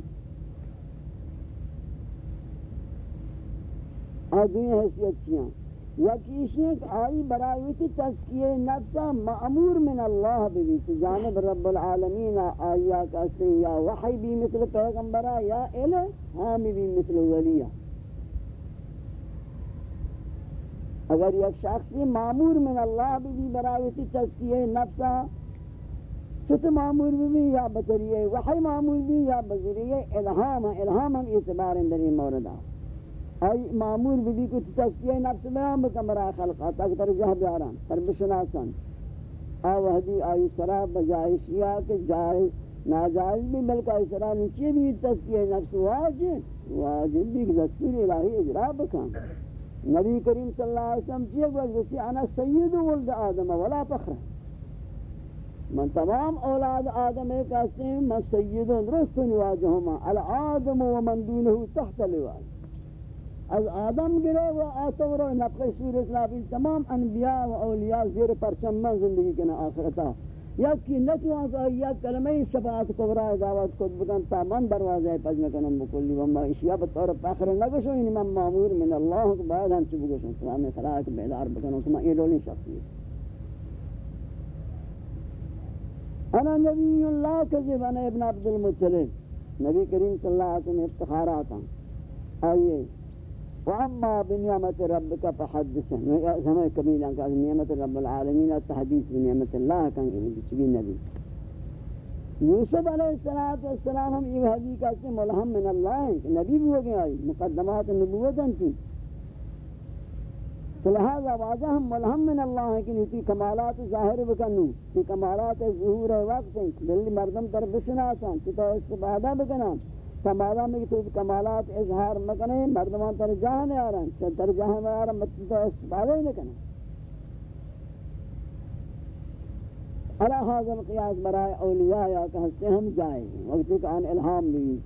آدمی حیثیت کیا یکیشیں کہ آئی برائی کی تذکیہ نفسا معمور من اللہ بھی جانب رب العالمین آیا کہتے ہیں، یا وحی بھی مثل پیغمبرہ، یا الہ ہامی بھی مثل ولیہ۔ اگر یک شخصی معمور من اللہ بھی برایتی تذکیہ نفسا چھت معمور بھی یا بطریہ وحی معمور بھی یا بذریہ الہام الہام ہم اعتبار اندر اندری موردہ ای معمور بھی کو تذکیہ نفس بیان بکمرہ خلقہ تک تر جہ بیاران تر بشناسان آوہدی آئی سرا بجائے شیعہ کے جائز، ناجائز بھی، بلکہ آئی سرا نیچے بھی تذکیہ نفس واجب واجب بھی، دستور الہی اجرا بکان نبی کریم صلی اللہ علیہ وسلم چیئے گوش گوشتی انا سید ولد آدم، ولا فخر. من تمام اولاد آدم ایک کہتے ہیں، من سیدون درست نواجہما الادم و من دونه تحت لواج از آدم گرے و آتور و نفق سور اسلافی، تمام انبیاء و اولیاء زیر پرچم من زندگی کنا آخرتا. یکی نکی آنسا یک کلمه این صفحات کبرای دعوت کد بکن تا من بروازه پج میکنم بکلی، و ما ایشیا به طور پخر نگشو اینی من معمور من الله که باید هم چی بگشن تو همین خلاق بیدار بکنم تو من ایلولی شخصیت انا نبی اللہ کذیب انا ابن عبد المطلب نبی کریم صلی اللہ علیہ وسلم افتخاراتا آئیے وأما بنعمت ربك فحدث سمع كبيرا قال نعمت رب العالمين التحديث بنعمت الله كان بيجي نبي یوسف علیہ السلام ہم یہ حدیث سے ملہم من اللہ ہیں نبی بھی مقدمات نبوت ہیں تھی تو لہذا واضح ہم ملہم من اللہ ہیں کہ نیتی کمالات ظاہر بکنو کہ کمالات ظہور وقت. ہیں بلی مردم تر بشناسا کہ تو استفادہ بکنا کمالا میں تو کمالات اظہار نہ مکنے مردمان تر جہاں آ رہا ہیں تر جہاں آ رہا ہیں تو استفادہ ہی نہ نکنا علا حاضر قیاس برائے اولیاء یا کہتے ہم جائیں وقت کہ آن الہام بھی۔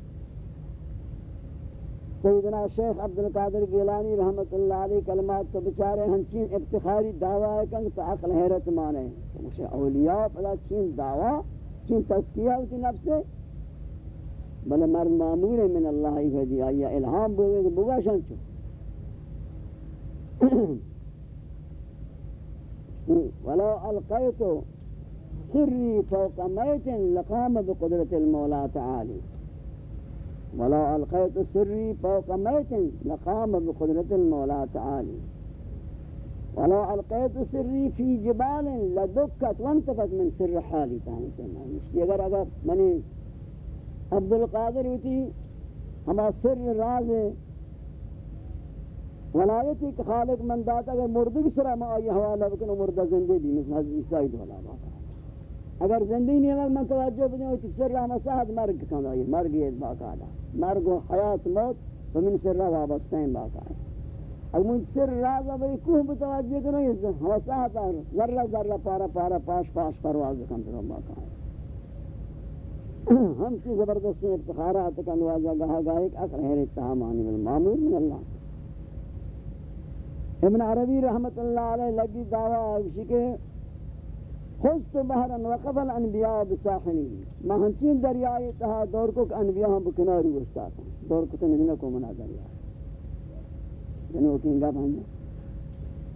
سیدنا شیخ عبدالقادر گیلانی رحمت اللہ علیہ کلمات تو بچارے ہنچین ابتخاری دعویٰ ہے کہ تو عقل حیرت مانے۔ ہیں اولیاء پدا چین دعویٰ، چین تذکیہ ہوتی نفس بل مر مامور من الله فدی آیا الہام بوگے بوگا شان چو. [clears throat] ولو القیت سری فوق میت لقام بقدرت المولا تعالی. ولو القیت سری فوق میت لقام بقدرت المولا تعالی. ولو القيت سري في جبال لدكت وانتفت من سر حالي تاني تمام اگر اگر منی عبدالقادر ہوتی ہما سر راز ولایتی کہ خالق من داتا اگر مردگ سرا ما آئی حوالہ بکن مردہ زندے بھی مثل حضرت عیسائی دولا باقا اگر زندگی نہیں اگر من توجہ بدیں کہ سر رحمہ صاحب مرگ کھانا آئی مرگ یہ باقا مرگ و حیات موت و من سر را وابستہ ہیں باقا ہے اگر من سر را بھئی کوہ بتوجہ کرو یہ وساحت ذرہ ذرہ پارا پارا پاش پاش پرواز کم کرو باقا ہے ہم کی زبردستی افتخارات کا نوازہ گاہ گاہ ایک اقر ہے اتحامانی من معمول من اللہ۔ ابن عربی رحمت اللہ علیہ لگی دعویٰ اسی کے خست بحرا وقف الانبیاء بساحلی۔ ما ہنچین دریائی تہا دور کو کہ انبیاء ہم بکناری وستا تھا۔ دور کو تنہینا کو منا دریا جنہوں یعنی کی انگا بھانجا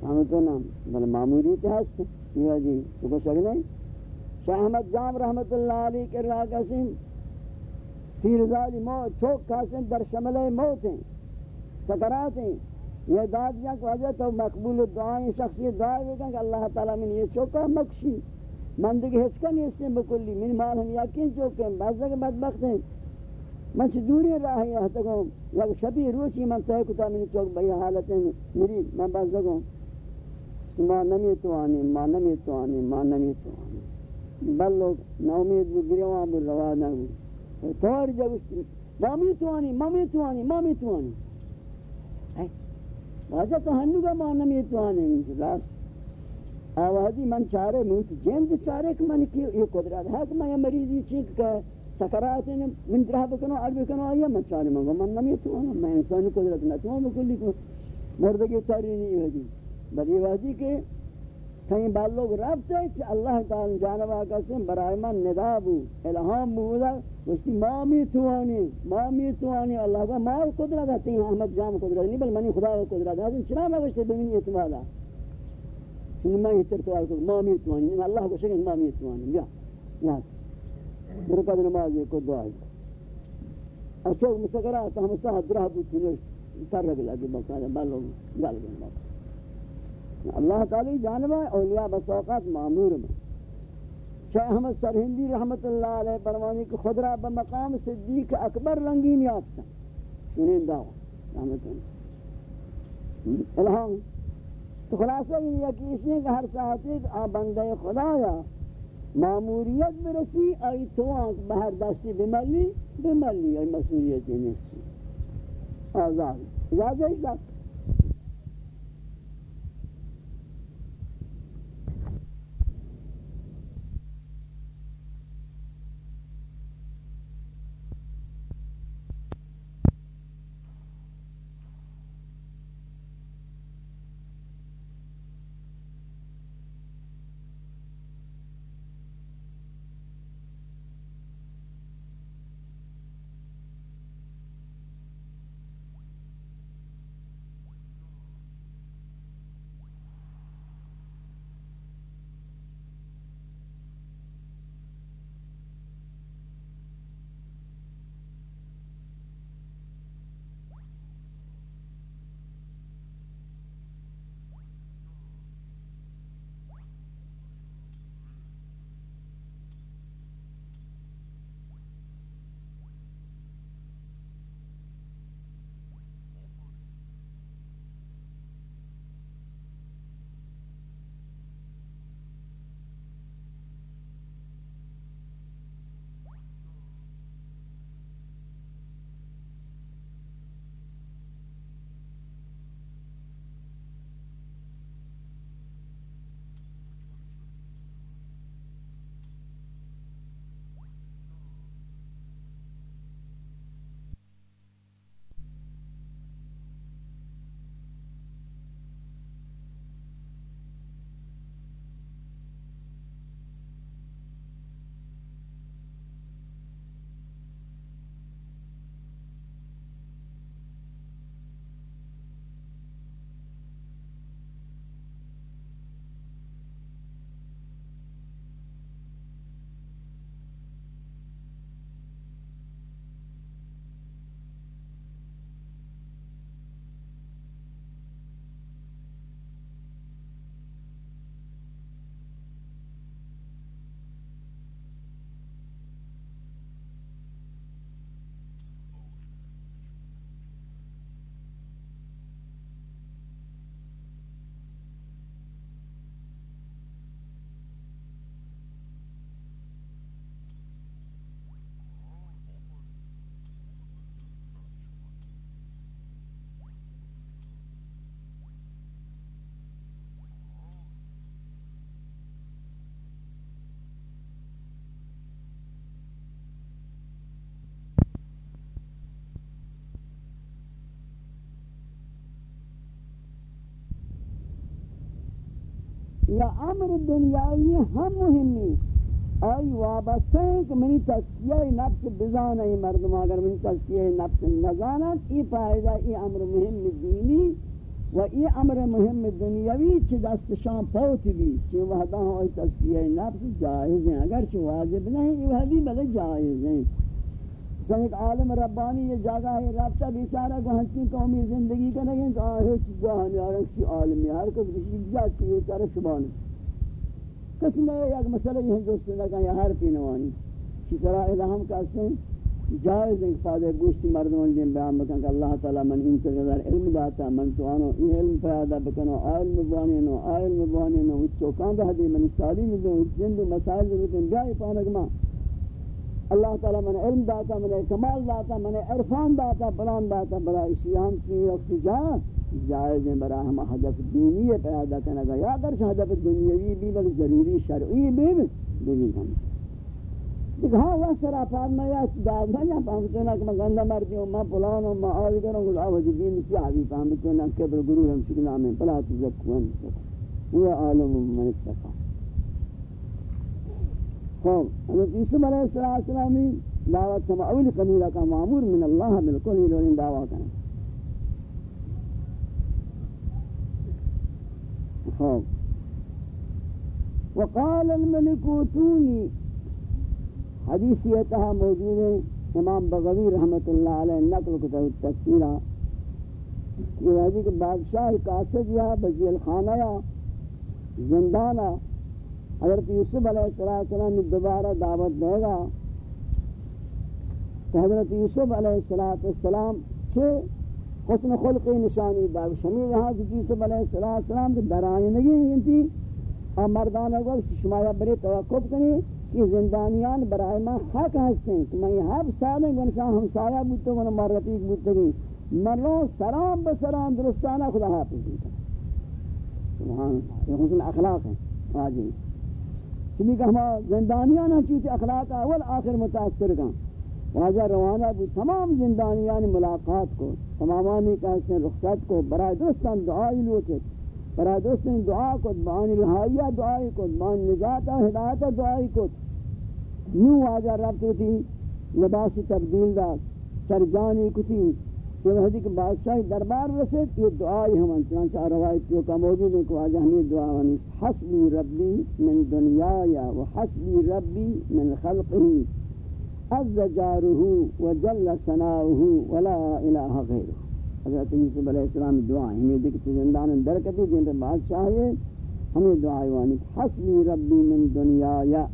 ہم تو نام، بل معمولی اتحاس یہ جی تو کو شک نہیں شاہ احمد جام رحمت اللہ علیہ کے راہ قسم فیرزالی موت، چوک قاسم در شمل موت ہیں، سکرات ہیں۔ یہ دادیاں کو وجہ تو مقبول دعائیں، شخصی دعائیں ہوگا کہ اللہ تعالیٰ من یہ چوکا مکشی۔ من دیکھ ہچ کا نہیں اس نے بکلی، من مال ہم یقین چوکے بعض جگہ بدبخت ہیں۔ من چھ دوری راہ ہے ہتا کو یا شبی روچی من تے کتا من چوک بھئی حالت ہے میری میں بعض جگہ ما نمی تو آنی ما نمی تو آنی ما نمی تو آنی بل لوگ نامید بو گریوان بو روانہ بو توار جب مامی تو آنی مامی تو آنی مامی تو آنی واجہ تو ہنو کا معنی میں تو راست. آوازی من چارے موت جند چارے کہ من کی یہ قدرت ہے کہ میں مریضی چیک کا سکرات ہیں من درہ بکنو عرب بکنو آیا من چارے منگو من نمی تو میں انسانی قدرت نہ تو آنا کلی کو مردگی تاری نہیں ہے بل یہ واجی کہ کہیں بال لوگ رب سے کہ اللہ تعالی جانب آقا سے برائے من ندابو الہام بودا وشتی مامی توانی مامی توانی اللہ کا ما قدرت ہے تین احمد جام قدرت نہیں بل منی خدا قدرت ہے چرا میں وشتی بمین اعتمادا چنی میں ہتر تو آئی مامی توانی اللہ کو شکر مامی توانی بیا یا برکت نمازی کو دعائی اچھو مسکرات ہم صاحب درہ بوچھنے سر رگ لگی بکانا بلو گل گل اللہ تعالی جانب ہے، اولیاء بسوقات معمور میں شیخ احمد سرہندی رحمت اللہ علیہ پروانی کہ خود را بمقام صدیق اکبر رنگین یافتا سنین دعوی رحمت اللہ۔ الہام تو خلاصہ یہ ہے کہ اس نے کہ ہر ساعتی کہ آپ بندہ خدایا معموریت برسی آئی تو آنکھ بہر دستی بملی بملی آئی مسئولیت نیستی۔ آزاد اجازہ اس یا امر دنیایی ہم مہمی آئی وابستہ ہیں کہ منی تسکیہ نفس بزانہ مردم. اگر منی تسکیہ نفس نزانت ای فائدہ، ای امر مهم دینی. و ای امر مهم دنیاوی چی دست شان پوت بھی. چی وحدہ ہوں ای تسکیہ نفس جائز ہیں. اگر چی واجب نہیں، ای وحدی بلے جائز ہیں. مثلا ایک عالم ربانی یہ جگہ ہے، رابطہ بیچارہ کو ہنچی قومی زندگی کرنے گے تو آہے چی جہانی آرہا کسی عالمی ہر کس کسی جاتی ہے چارہ شبانی کسی میں یک مسئلہ یہ دوست لگا یا ہر پینوانی کی طرح الہم کہتے ہیں جائز ہیں فادر گوشتی مردمان دین بیان بکن کہ اللہ تعالی من ان سے انتظر علم داتا من تو آنو این علم پیادا بکنو آئل مبانینو آئل مبانینو چوکان دا حدی من اس تعلیم دو جند مسائل دو بکن، جائی پانک ماں اللہ تعالی من علم داتا من کمال داتا من عرفان داتا بلان داتا بلا اشیان کی وقت جان جائز ہیں برا ہم ہدف دینی پیدا کرنا گا یا اگر ہدف دنیاوی بھی بل ضروری شرعی بھی بھی بھی ہم۔ دیکھ ہاں وہ سراپات میں یا داد میں یا پہنچنا کہ میں گندہ مرتی ہوں، میں پلان ہوں، میں آوی کروں، گل آوازی دین سی آوی پہنچنا کبر گروہ ہم شکل آمین پلا تزکوان وہ عالم من اتفا خوب حضرت یوسف علیہ السلام دعوت سمعولی قبیلہ کا معمور من اللہ بالکل ہی لوگیں دعوت کرنا خوب وقال الملك أوتوني. حدیث یہ تہا موجود ہے إمام بغوی رحمت اللہ علیہ نقل کتاب التفسیرہ کہ واجی کہ بادشاہ قاسد یا بزیل خانہ یا زندانہ حضرت یوسف علیہ السلام دوبارہ دعوت دے گا کہ حضرت یوسف علیہ السلام چھے حسن خلقی نشانی باب شمی یہاں کی یوسف علیہ السلام کے درائیں نگی انتی اور مردان اگر شمایا بری توقف کنی کہ زندانیان برائے میں حق ہستے ہیں کہ میں یہ حب سالیں گنشاہ ہمسایہ بودتا گنا مر رفیق بودتا گی مروں سرام بسرام درستانہ خدا حافظ بودتا۔ سبحان اللہ، یہ حسن اخلاق ہے آجی چلی کہ ہما زندانیان ہیں چوتی اخلاق اول آخر متاثر گا واجہ روانہ بھی تمام زندانیان ملاقات کو، تمامانی کا اس نے رخصت کو برای دوستان دعائی لوٹے۔ برای دوستان دعا کو، بانی رہائیہ دعائی کو، بانی نجات ہدایت دعائی کو۔ نو واجہ رب تو تھی، لباس تبدیل دا سرجانی کتی کہ وہ حدیث بادشاہی دربار رسید یہ دعائی ہم چنانچہ روایت کا موجود ہے کہ واجہ ہمیں دعا ونی حسبی ربی من دنیا یا وحسبی ربی من خلقی، عز جاره وجل ثناؤه ولا الہ غیره حضرت یوسف علیہ السلام دعا، ہمیں دیکھ زندان اندر کہتے دین پر بادشاہ ہے، ہمیں دعائیں وانی، حسبی ربی من دنیا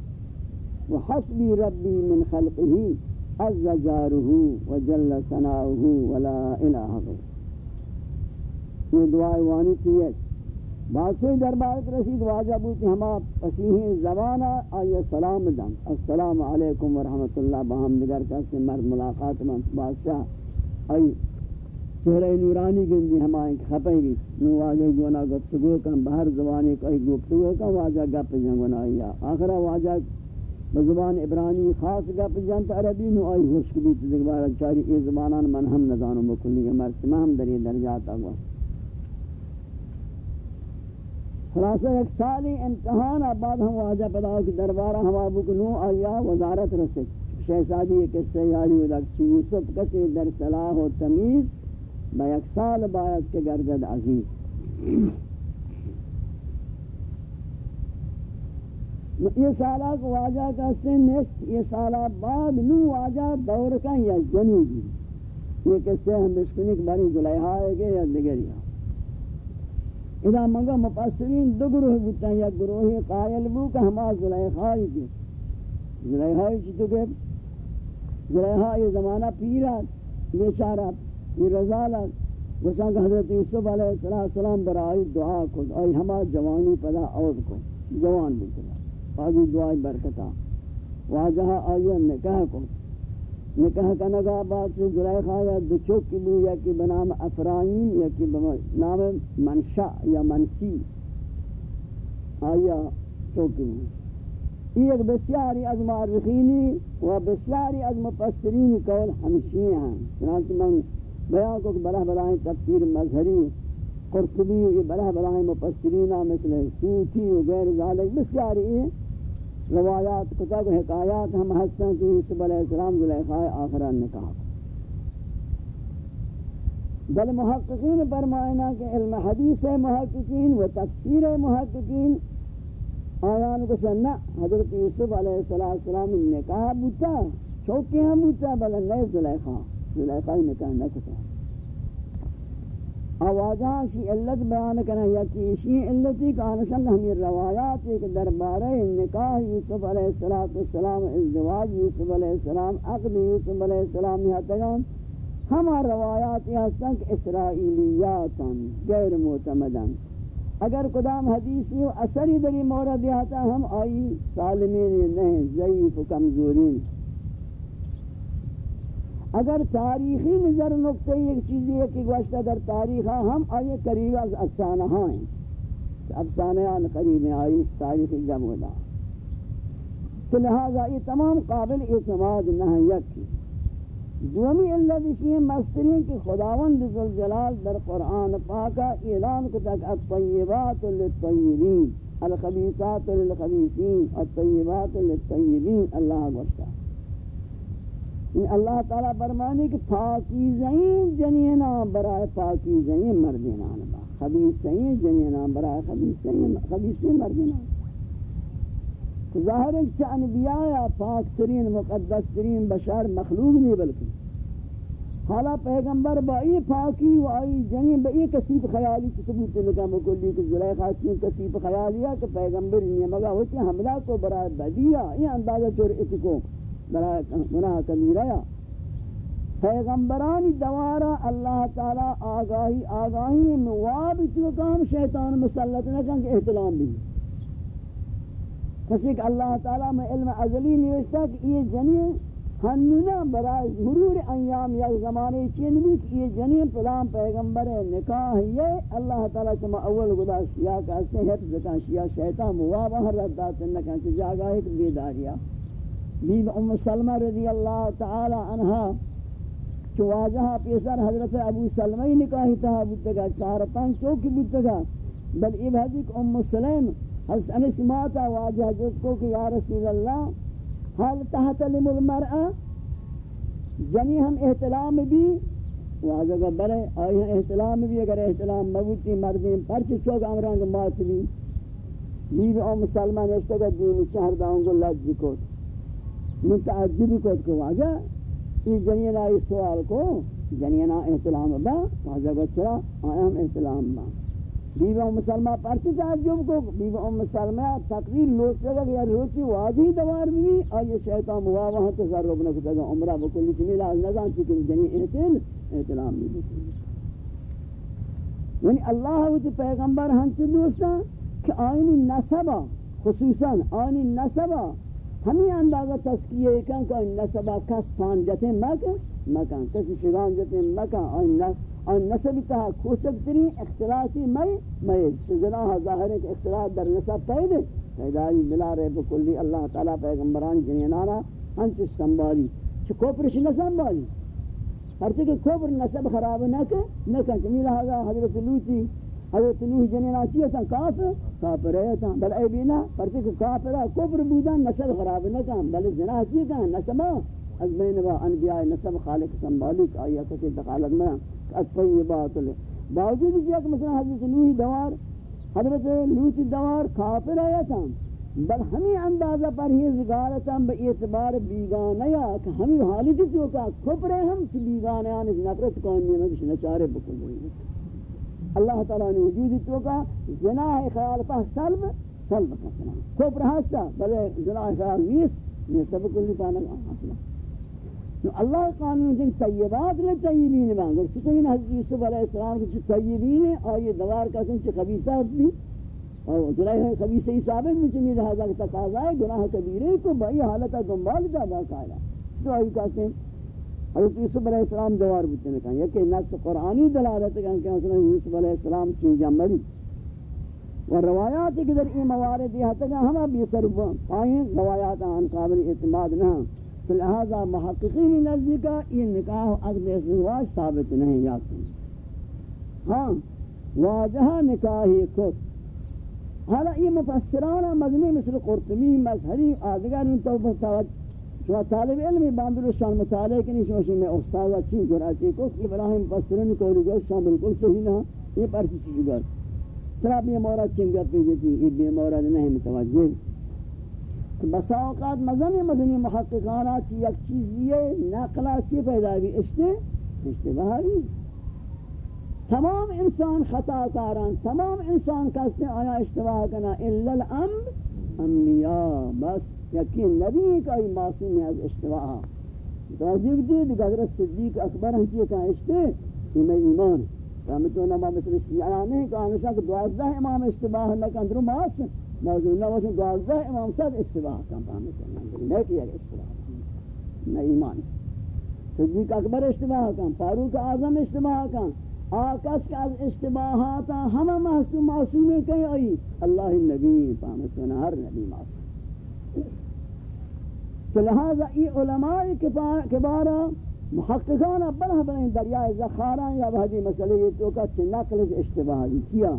وحسبی ربی من خلقه عز جاره وجل ثناؤه ولا الہ غیره یہ دعائیں وانی کی ہے۔ بادشاہ دربار رسید واجہ بوتی ہما پسیحی زبانہ آئیے سلام دن السلام علیکم ورحمت اللہ۔ بہم دگر کسی مرد ملاقات من بادشاہ آئی۔ چہرہ نورانی گندی ہمائیں خپے بھی۔ نو واجہ گونا گفتگو کن، بہر زبانی کوئی گفتگو کن، واجہ گپ جنگونا آئیا آخرہ واجہ بزبان عبرانی خاص گپ جانت عربی نو آئی ہوشک بھی تزگبارا چاری ای زبانان من ہم نزانو مکلی مرسمہ ہم در یہ درجات آگوا۔ خلاصہ ایک سالی امتحان بعد ہم واجہ پدا کی دربارہ ہم ابو کنو آیا وزارت رسے۔ شہزادی ایک قصہ یاری ودک یوسف کسی در صلاح و تمیز با یک سال باید کے گردد عزیز۔ یہ سالہ کو واجہ کا سن نیست یہ سالہ بعد نو واجہ دور کا یا جنی جی یہ قصہ ہم بشکنی کہ باری دلیہا ہے گئے یا دگری ہاں اذا مگا مفسرین دو گروہ بودتا ہیں یا گروہ قائل بو کہ ہما زلیخائی کی زلیخائی چیتو کہ زلیخائی یہ زمانہ پیرات بیچارات یہ رضالت وسان کہ حضرت یوسف علیہ السلام برائی دعا کو آئی ہما جوانی پدا عوض کو جوان بودتا آجی دعائی برکتا واجہا آئیہ نکاح کو۔ نکاح کا نگاہ بات سے زلیخا یا دچوک کی بو یا کی بنام افرائیم یا کی نام منشا یا منسی۔ آیا چوکی بو یہ ایک بسیاری از معرخینی و بسیاری از مپسرینی قول ہمشی ہیں۔ چنانچہ من بیان کو بلہ بلائیں تفسیر مظہری، قرطبی و بلہ بلہ مفسرین، مثل سوتی و غیر ذالک، بسیاری ہیں۔ روایات کتاب حکایات ہم ہستن کہ یوسف علیہ السلام زلیخہ آخرہ نکاح۔ بل محققین فرمائنا کہ علم حدیث محققین و تفسیر محققین آیان کو سننا حضرت یوسف علیہ السلام نے کہا بوتا چوکی ہم بوتا، بل نہیں زلیخہ زلیخہ نکاح نکتا۔ آوازاں شی علت بیان کرنا یا کہ شی علتی کانشن ہمیں روایات ایک دربارہ نکاح یوسف علیہ السلام ازدواج یوسف علیہ السلام، عقد یوسف علیہ السلام یہاں تگام ہما روایات ہستن کہ اسرائیلیاتاں غیر معتمدن اگر قدام حدیثی و اثری دری مورد یاتا ہم آئی سالمین نہیں، ضعیف و کمزورین۔ اگر تاریخی نظر نقطہ ایک چیزی ہے کہ گوشتہ در تاریخ ہم آئی قریب از افسانہ ہیں افسانیان قریب میں آئی تاریخی جمع دا تو لہذا یہ تمام قابل اعتماد نہ یکی دومی اللہ دشی مسترین کی خداوند ذوالجلال در قرآن پاکا اعلان کو تک الطیبات للطیبین، الخبیثات للخبیثین، الطیبات للطیبین، اللہ گوشتا ان اللہ تعالیٰ برمانی کہ پاکیزین جنینا برای پاکیزین مردینان با خبیثین جنینا برای خبیثین خبیثین مردینان ظاہر ہے کہ انبیاء پاک ترین مقدس ترین بشر مخلوق نہیں بلکہ۔ حالا پیغمبر با ای پاکی و آئی جنین با ای کسیب خیالی کی ثبوت لگا مکلی کہ زلیخہ چین کسیب خیالی ہے کہ پیغمبر نہیں مگا ہوتی حملہ کو برای بدیہ یہ اندازہ چور کو برای گناہ کبیرہ یا پیغمبرانی دوارا اللہ تعالی آگاہی آگاہی مواب اتو کام شیطان مسلط نکن کہ احتلام بھی۔ کسی کہ اللہ تعالیٰ میں علم ازلی نوشتا کہ یہ جنین ہنونا برای مرور ایام یا زمانے چین بھی کہ یہ جنین پلان پیغمبر نکاح یہ اللہ تعالیٰ چما اول گدا شیعہ کا اسے حفظ کا شیعہ شیطان موابا ہر ردات نکا کہ جاگا ایک بیداریا بیب ام سلمہ رضی اللہ تعالی عنہ چو واجہا پیسر حضرت ابو سلمہ ہی نکاہی تہا بودتگا چار پانچ چوکی بودتگا بل اب حدیق ام سلم حضرت انس ماتا واجہ جس کو کہ یا رسول اللہ، حال تحت تحتلم المرأة جنی ہم احتلام بھی، واجہ کا برے آئی ہیں احتلام بھی، اگر احتلام مبوتی مردین پرچ چوک امران کے مات بھی۔ بیو او مسلمان اشتگا دین چہر داؤں گو لج کو من تعجب کو کہ واجہ، یہ جنین آئی سوال کو، جنین احتلام با، واجہ کا چرا آیا ہم احتلام با۔ بیوہ مسلمہ پرچ تعجب کو، بیوہ ام مسلمہ تقریر لوٹ لگا کہ یا روچی واجی دوار بھی آئیے شیطان موا وہاں تصرف نہ کتا گا، عمرہ بکلی چمی لاز نظام چکر جنی احتل، احتلام بھی بکلی یعنی اللہ ہوتی پیغمبر ہنچ دوستا، کہ آئینی نصبہ خصوصاً آئینی نصبہ ہمیں اندازہ تسکیہ کن کہ آئین نصبہ کس پان جتے مکن مکن کسی شگان جتے مکن. آئین نصبہ اور نسب تہا کوچک ترین اختلاسی مئی مئی سزنا ظاہر ہے کہ اختلاف در نسب پیدے پیداری بلا رہے بکلی اللہ تعالیٰ پیغمبران جنینانا ہنچ سنبالی. چھ کوپرش نسنبالی؟ ہرچہ کہ کوپر نسب خراب نہ کہ نہ کہ چمی حضرت لوتی حضرت لوح جنینا چیئے تھا کافر کافر ہے تھا بل اے بینا ہرچہ کہ کافر ہے کوپر بودان نسب خراب نہ کہ بل جناح چیئے تھا نسبہ از بین با انبیاء نسب خالق سنبالی کا آیا کسی دخالت میں الطیبات لے. باوجود اس کہ مثلا حضرت نوح دوار، حضرت لوت دوار کافر آیا تھا بل ہمیں اندازہ پر ہی زگارتا بے اعتبار بیگانہ یا کہ ہمیں حالتی تو کا کفر ہم، چی بیگانہ آنے نفرت کونی میں کچھ نچارے بکل رہی اللہ تعالیٰ نے وجود تو کا جناح خیال پہ سلب سلب کا سلام کفر ہستا، بلے جناح خیال نیس یہ سب کلی پانا۔ حاصلہ اللہ قانون جن طیبات لے طیبین بان بانگر چکہ حضرت یوسف علیہ السلام کی طیبین ہے اور یہ دوار کا سن چھ خبیصات بھی، اور جلائے خبیص ہی ثابت میں چمی لہذا کہ تقاضا ہے، گناہ کبیرے کو بھائی حالتہ دنبال دا باقاعدہ تو آئی کہتے ہیں حضرت یوسف علیہ السلام دوار بودتے ہیں کہا کہ نص قرآنی دلالت ہے کہ حضرت یوسف علیہ السلام چین جمعی. و روایات کے در این موارد یہ تک ہم اب یہ سر پائیں روایات ان قابل اعتماد نہ تو لہذا محققین نزدیکا یہ نکاح و عقد ازدواج ثابت نہیں یاد ہاں واجہ نکاہی کت حالا یہ مفسران مدنی مثل قرطبی مظہری آدگر ان تو شما طالب علمی باندر شان مطالعہ کنی، شما شما استاد اچھی گراتی کو ابراہیم مفسرین کو لگا شان بالکل صحیح نہ یہ پرسی چیز گر سرا بھی مورد چنگا پیجتی یہ بھی نہیں متوجہ بسا اوقات مزنی مدنی محققانا چی یک چیزی نقلا چی پیدا بھی اشتے اشتباہی تمام انسان خطا کاران تمام انسان کستے آیا اشتباہ کنا الا الامر، انبیاء، بس. یقین نبی کا ہی معصوم ہے از اشتباہ توجہ دید حضرت صدیق اکبر ہم کیا کہا اشتے یہ میں ایمان. ہم تو نما مثل شیعہ نہیں کہا ہمیشہ کہ دوازدہ امام اشتباہ نہ کندرو معاص موضوع نہ وجہ دوازدہ امام صد اشتباہ کن پاہمی کرنا میں کیا اشتباہ. میں ایمان. صدیق اکبر اشتباہ کن فاروق اعظم اشتباہ کن آکس کا از اشتباہاتا ہمیں محسوم معصوم ہے کہیں آئی؟ اللہ نبی پامتنا ہر نبی معصوم. تو لہذا ای علماء کبارا محققان بلہ بلہیں دریائے زخاران یا بہدی مسئلے یہ تو کہ نقل اشتباہی کیا۔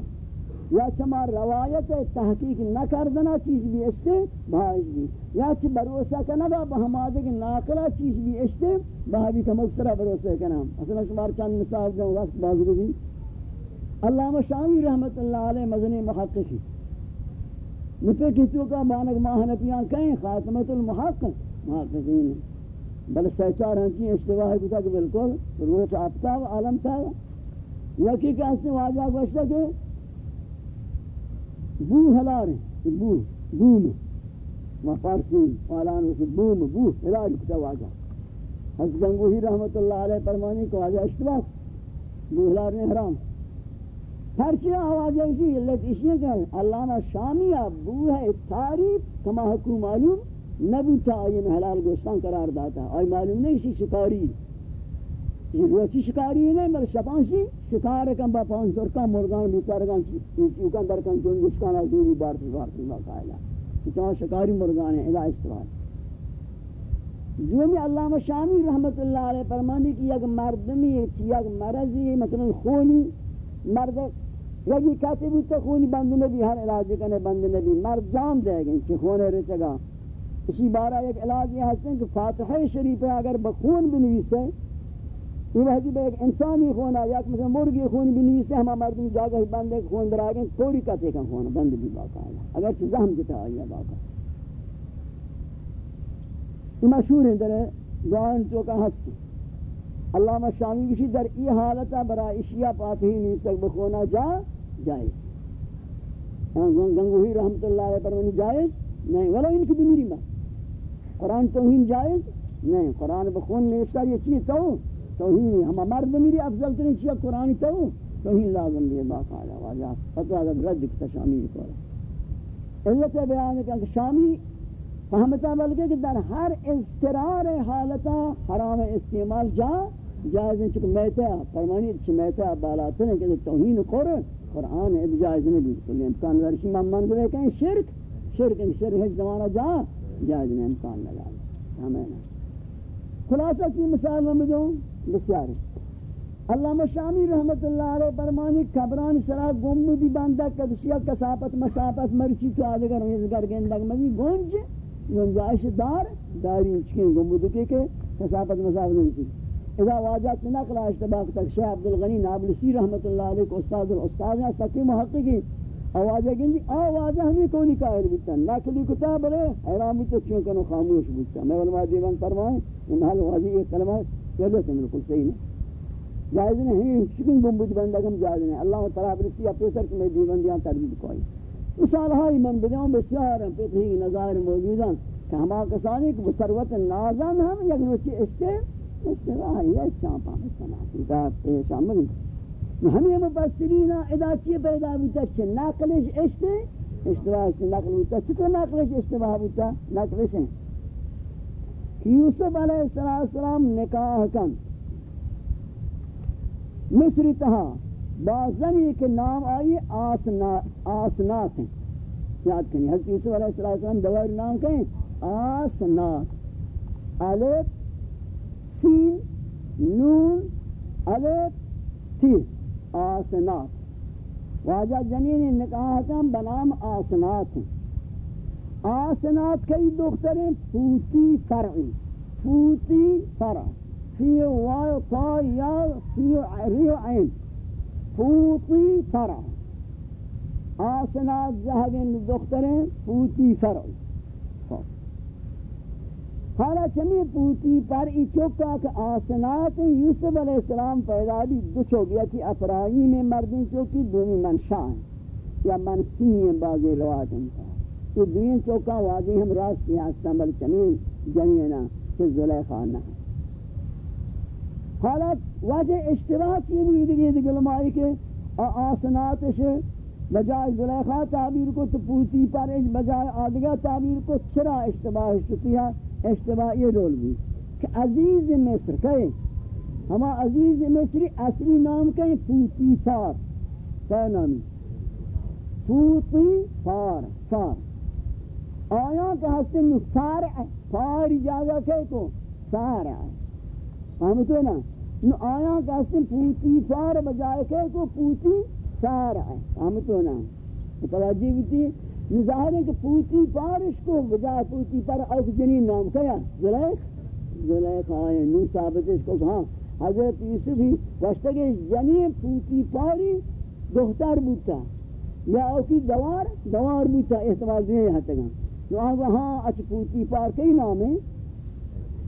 یا چما روایت تحقیق نہ کردنا چیز بھی اشتے بھائی بھی۔ یا چھ بروسہ کنا با بہمادے کہ ناقلہ چیز بھی اشتے بہا بھی کم اکسرہ بروسہ کنا۔ اصلا شمار چند مثال دیں وقت باز گزی علامہ شامی رحمت اللہ علیہ مزنی محققی۔ مطلب نپے کتو کا بانک ماہنپیان کہیں خاتمت المحق محققین بل سہچار ہنچی اشتباہ کتا کہ بالکل روح چاپتا و عالم تھا یکی کہتے واجہ گوشتا کہ بو ہلار بو بوم ما فارسی فالان وسی بوم بو ہلار کتا واجہ۔ حضرت گنگوہی رحمت اللہ علیہ فرمانی کو واجہ اشتباہ بو ہلار نے حرام۔ ہر چیز آواز اسی علت اس لیے کہ علامہ شامیہ بو ہے تعریف کما حکوم معلوم نبو تا آئی حلال گوشتان قرار داتا آئی معلوم نہیں، اسی شکاری۔ یہ روچی شکاری نہیں بل شپانسی شکار کن با پانچ سور کن مرگان بیچار کن چوکن در کن چون گشکان از دوری بارتی بارتی باقائلہ چون شکاری مرگان ہیں ادا استوال جو میں علامہ شامی رحمت اللہ علیہ فرمانی کی یک مردمی، یک مرضی، مثلا خونی مرد یکی کہتے بھی تو خونی بند نبی ہر علاج کنے بند نبی مرد جان دے گئے چھ خونے رچگا۔ اسی بارہ ایک علاج یہ ہستے ہیں کہ فاتحہ شریف اگر بخون بنویسے یہ وحدی بے ایک انسانی خون آیا کہ مثلا مرگی خون بھی نہیں ہما مردم جاگہ ہی بندے خون در آگئے پوری کتے کا خون بند بھی باقا آیا اگر چھ زہم جتا آیا باقا یہ مشہور ہیں در دعائن تو کا ہستی۔ علامہ شامی کسی در ای حالتا برا اشیاء پاتے نہیں سک بخونا جا جائے ہاں، گنگوہی رحمت اللہ علیہ پر جائز، نہیں ولا ان کی بھی میری ماں قرآن توہین جائز؟ نہیں، قرآن بخون نیفتا یہ چیز تو، توہین ہم مرد میری افضل ترین چیز قرآن تو، توہین لازم بھی باقاعدہ واجہ فتوہ اگر رد کتا شامی کو رہا علت بیان ہے کہ شامی فہمتا بلکہ کہ در ہر استرار حالتا حرام استعمال جا، جائز نہیں چکہ میتا فرمانی چھ میتا بالاتن ہے کہ توہین قر قرآن ہے جائز نہیں بھی کلی امکان درشی من منظر ہے کہ شرک شرک ان شرک ہے زمانہ جا، جائز نہیں، امکان لگا ہمیں خلاصہ کی مثال میں دوں، بسیار۔ علامہ شامی رحمت اللہ علیہ فرمانی قبران سرا گنبدی باندھا کدشیا کسافت مسافت، مرچی تو آدھگر ریزگر گندگ مگی گنج، گنجائش دار، داری چکیں گنبدو کے کہ کسافت مسافت، مرچی۔ اذا واجہ چنک لا اشتباق تک شیخ عبدالغنی نابلسی رحمت اللہ علیہ کو استاد الاستاذ ہیں سکی محققی آوازہ گندی آوازہ ہمیں کونی قائل بیتا ناکلی کتاب رہے حیرامی تو چونکنو خاموش بیتا میں علماء دیوان فرمائیں انہا لوازی یہ کلمہ غلط ہے بالکل صحیح نہیں جائز نہیں ہے شکن بمبود بندگم جائز نہیں۔ اللہ تعالیٰ برسی اپنے سر سے میں دیوندیاں تربیت کوئی۔ مثال ہائی من بدیوں بسیار ہیں، فقہی نظائر موجوداں کہ ہما کسانی کہ بسروت نازن ہم یک روچی اشتے اشتے راہی ہے چامپا میں سنا کتاب پیش آمد ہمیں مفسرین ادا چیئے پیدا بیتا چھے ناقلش اشتے اشتباہ اشتے نقل بیتا چھکو ناقلش اشتباہ بیتا ناقلش ہیں یوسف علیہ السلام نکاح کن مصری تہا بازنی کے نام آئی آسنات ہیں یاد کنی حضرت یوسف علیہ السلام دوار نام کہیں آسنات الف سین نون الف تیر، آسنات۔ واجہ جنین نکاح کم بنام آسنات آسنات کئی دختریں پوتی فرعی، پوتی فرع۔ فی وای تا یا فی ری عین، پوتی فرع۔ آسنات زہدن دختریں پوتی فرعی۔ حالا چمی پوتی پر ای چوکا کہ آسنات یوسف علیہ السلام پیدا بھی دو چوکیا کی افرائی میں مردین چوکی دومی منشاہ ہیں یا منسی ہیں بعضی روایت انتا. یہ دوین چوکا واضح ہم راست کی ہستان بل چمی جنینا کہ زلیخہ نہ حالا واجہ اشتراح چیئے بھی دیگی دیگی علمائی کے آسنات سے بجائے زلیخہ تعبیر کو، تو پوتی پر بجائے آدگا تعبیر کو، چرا اشتباہ شکیہ اشتباہ رول بھی۔ کہ عزیز مصر، کہیں؟ ہما عزیز مصری اصلی نام کہیں؟ پوتی فار کیا نامی پوتی فار فار آیا کہ ہستے میں فار فار جاگا کہیں کو؟ فار ہے۔ فہمتو نا؟ نو آیا کہ ہستے پوتی فار بجائے کہیں کو؟ پوتی فار ہے۔ فہمتو نا؟ متوجہ بھی تھی ظاہر ہے کہ پوتی پارش کو بجا پوتی پر اوک جنین نام کیا؟ زلیخ؟ زلیخ آئے، نو ثابت اس کو کہاں؟ حضرت یوسف ہی وشتگے جنین پوتی پاری دختر بوتا۔ یا اوکی دوار دوار بوتا، احتمال دیئے یہاں تگا نو آگا ہاں اچھ پوتی پار کئی نام ہے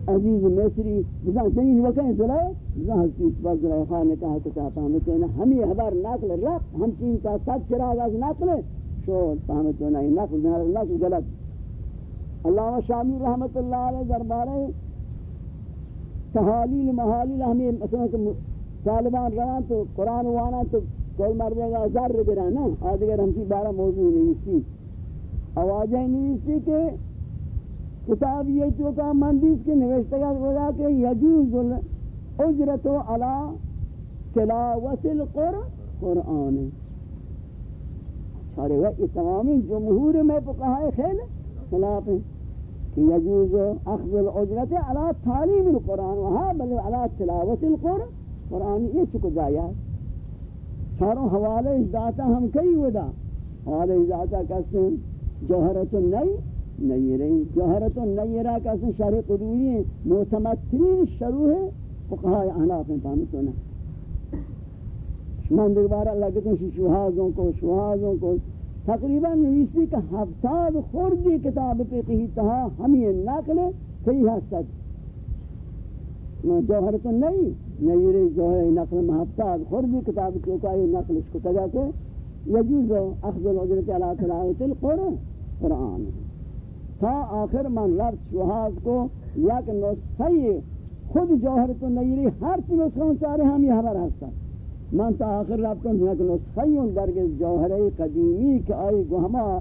عزیز مصری بزن جنین وکہیں زلیخ؟ بزن حسیت پر زلیخہ نے کہا کہ چاہتا ہمیں کہنا ہمیں حبر نقل رب ہم چین کا سب چراغ از نقل ہے شوہد فهمت ہونا ہی نقل نقل نقل غلط۔ علامہ شامی رحمت اللہ علیہ دربارے تحالیل، محالیل ہمیں مثلا کہ طالبان روان تو، قرآن وانا تو کوئی مردے گا ذر گرا نا۔ آدھگر ہم کی بارہ موضوع نہیں سی آوازیں نہیں کہ کتاب یہ چوکا مندیس کے نوشتگا گودا کہ یجوز الاجرت علی تلاوت القرآن۔ اور یہ تمامی جمہور میں فقہائے خیل خلاف ہیں کہ یجوز اخذ الاجرت على تعلیم القرآن، وہاں بل على تلاوت القرآن، قرآن یہ چکو جایا چاروں حوالے اس داتا ہم کئی ودا۔ حوالے اس داتا کہتے ہیں؟ جوہرت النئی نیرین جوہرت النیرہ کہتے ہیں؟ شرح قدوری ہیں۔ متمترین شروع ہے فقہائے احناف ہیں پامتونا شمان دیکھ بارا اللہ کہتے ہیں شوہازوں کو شوہازوں کو تقریباً نویسی کا ہفتاد خوردی کتاب پہ کہی تہا ہمیں نقل کئی حسد جوہر تو نہیں نہیں رہی جوہر نقل میں ہفتاد خوردی کتاب کیونکہ یہ نقل اس کو تجا کہ یجوز اخذ العجرت علا تلاوت القرآن۔ قرآن۔ تا آخر من رفت شوہاز کو یک نسخی خود جوہر تو نہیں رہی ہر چی نسخہ چارے ہم یہ حبر ہستا من تا آخر رب کن کہ نسخیون درگز جوہره قدیمی که آئی گو ہما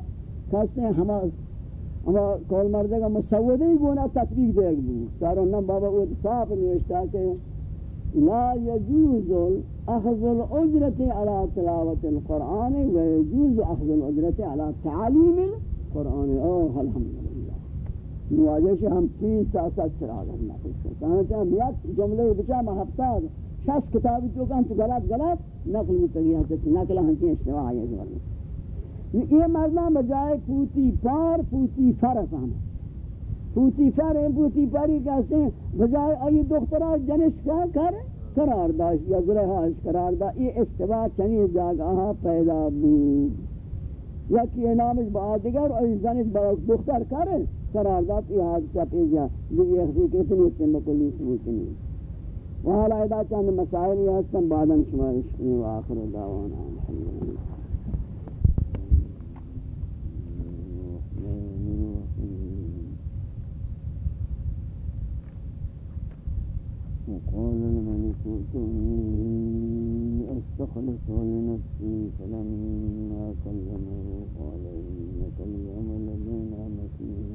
کستے ہما ہما کول مردے کا مسودی گونا تطبیق دے گو۔ سارو نم بابا اوت صاف نوشتا کہ لا يجوز اخذ الاجرت على تلاوة القرآن ويجوز اخذ الاجرت على تعلیم القرآن۔ اوه الحمدللہ۔ نواجه شو ہم تین ساسات چراغ ہم نقل شو کہاں چاہم یک جملے بچا محبتا شخص کتابی تو کہاں تو غلط غلط نقل متگی حضرت نقل ہنچی اشتواہ آئیے زبر یہ مردہ بجائے پوتی پار، پوتی فر فہمہ پوتی فر ہیں پوتی پاری کہتے ہیں بجائے آئی دخترہ جنش کیا کر قرار داشت یا ذرحاش قرار دا یہ اشتواہ چنی جاگاہ پیدا بود. یا کہ نامش با آدگر اور زنش با دختر کرے قرار داشت. یہ حادثہ پیجا دیگه اخذی کتنی استن بکلی سبوتی نہیں وحالا ادا چند مسائل یہ ہستن بعداً شمارش کنی و آخر دعوانا الحمدللہ وقال الملك ائتوني أستخلص لنفسي فلما كلمه قال إنك اليوم لدينا مكين.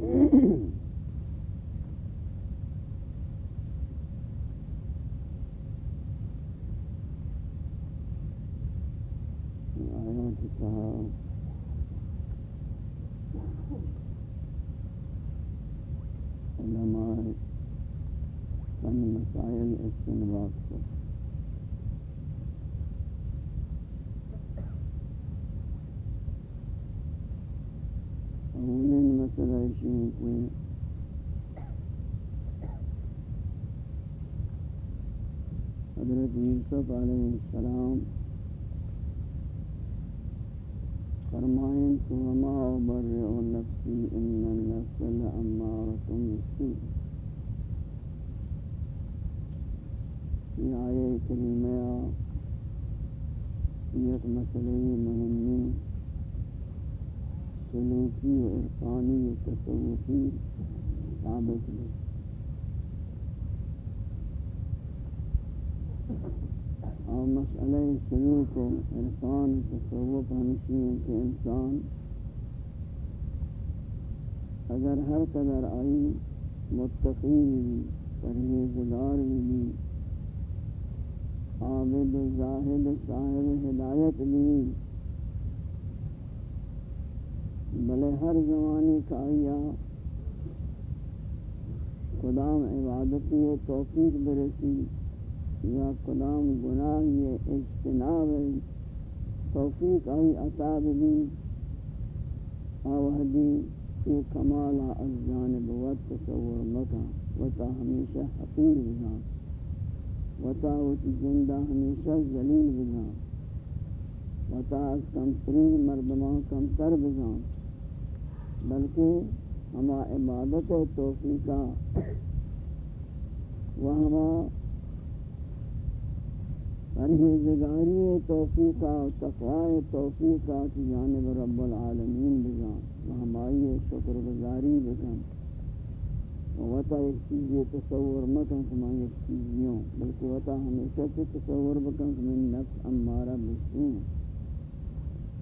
آيات التهاوت علماء فن مسائل استنباط کو مسئلہ شیئن کوئی حضرت یوسف علیہ السلام فرمائیں تو وما ابرئ نفسی ان النفس لامارۃ بالسوء یہ آیے کریمہ ایک مسئلہ مہمی سلوکی و عرفانی و تصوفی ثابت ہے۔ اور مسئلہ سلوک و عرفان تصوف ہمشی ہے کہ انسان اگر ہر قدر آئی متقی بھی پرہیزگار بھی عابد و زاہد و صاحب ہدایت بھی بلے ہر زمانے کا آیا قدام عبادتی توفیق برسی، یا کلام گناہ یہ اجتناب توفیق آئی عطاب بھی آوہدی یہ کمالا از جانب وقت تصور مکہ وطا ہمیشہ حقیر بزان وطا وطی زندہ ہمیشہ ذلیل بزان وطا از کمترین مردمان کمتر بزان بلکہ ہما عبادت و توفیقہ و ہما پرہیزگاری توفیقہ و تقوی توفیقہ کی جانب رب العالمین بجان و ہمائی شکر گزاری بکن وطا ایک چیز یہ تصور مکن کما ایک چیزیوں بلکہ وطا ہمیشہ سے تصور بکن کہ من نفس امارہ بسوں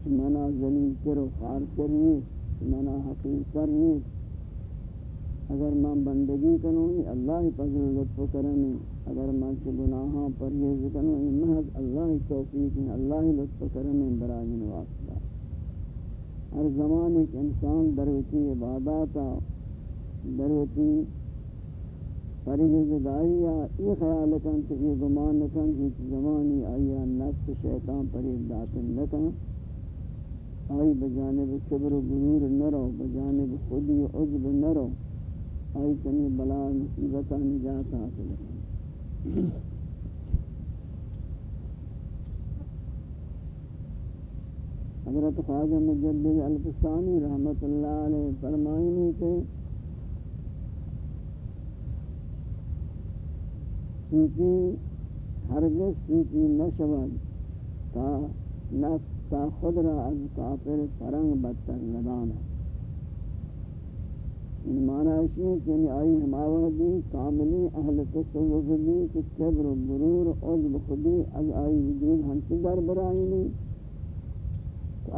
منا ذلیل کر و خار کرنی منا حقیر کرنی اگر میں بندگی کروں اللہ فضل لطف کرمی اگر من سے گناہاں پر یہ ذکر نہیں محض اللہ توفیق ہے اللہ لطف کرم برائن واسطہ ہر زمان ایک انسان دروتی عبادات دروتی پرہیزگاری یا یہ خیال کن کہ یہ گمان کن کہ زمانی آیا نفس شیطان پریب داتن لکن آئی بجانب کبر و غرور نرو، بجانب خودی عجب نرو۔ آئی چنی بلا مصیبتہ نجات حاصل۔ کن حضرت خواجہ مجدد الفسانی رحمت اللہ علیہ فرمائنی کہ سوچی ہرگز سوچی نشود تا نفس تا خود را از کافر فرنگ بدتر لدانا ان معنی ہے کہ آئی ہماوہدی کاملی اہل تصوف بھی کہ کبر و برور عجب خودی از آئی وجود ہنچ در برائنی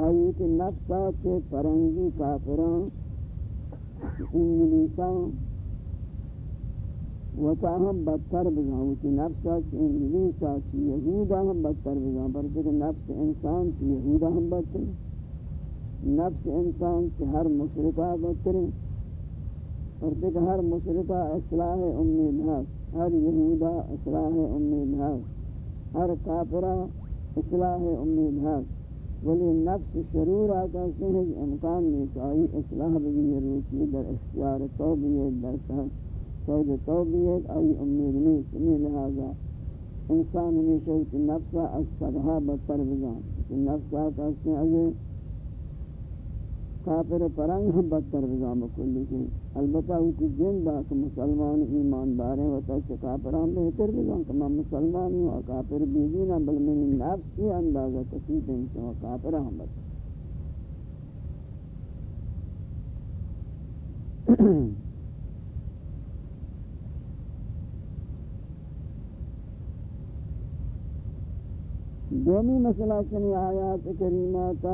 آئی کہ نفسات پرنگی کافران انگلیسان وتا ہم بدتر بزاؤں کہ نفسات انگلیسات یہودا ہم بدتر بزاؤں پر کہ نفس انسان یہودا ہم بدتر نفس انسان سے ہر مشرقہ بدتر ہیں۔ اور کہ ہر مشرقہ اصلاح امید ہے ہر یہودہ اصلاح امید ہے ہر کافرہ اصلاح امید ہے ولی نفس شرور آتا سے امکان نہیں کہ آئی اصلاح بھی یہ روچی در اختیار توبیت در سود توبیت، آئی امید نہیں سمی یعنی لہذا انسان ہمیشہ نفسہ از صدحہ بدتر بزان نفس آتا سے اگر کافر پرنگ ہم بدتر بزام کلی کی البتہ ان کی جن دا کہ مسلمان ایمان دار ہیں وطا کہ کافر ہم بہتر بزام کہ میں مسلمان ہوں کافر بیدینا بل میں نفس ہی اندازہ کسی دیں کہ کافر ہم بدتر [clears throat] یعنی دومی مسئلہ چنی آیات کریماتا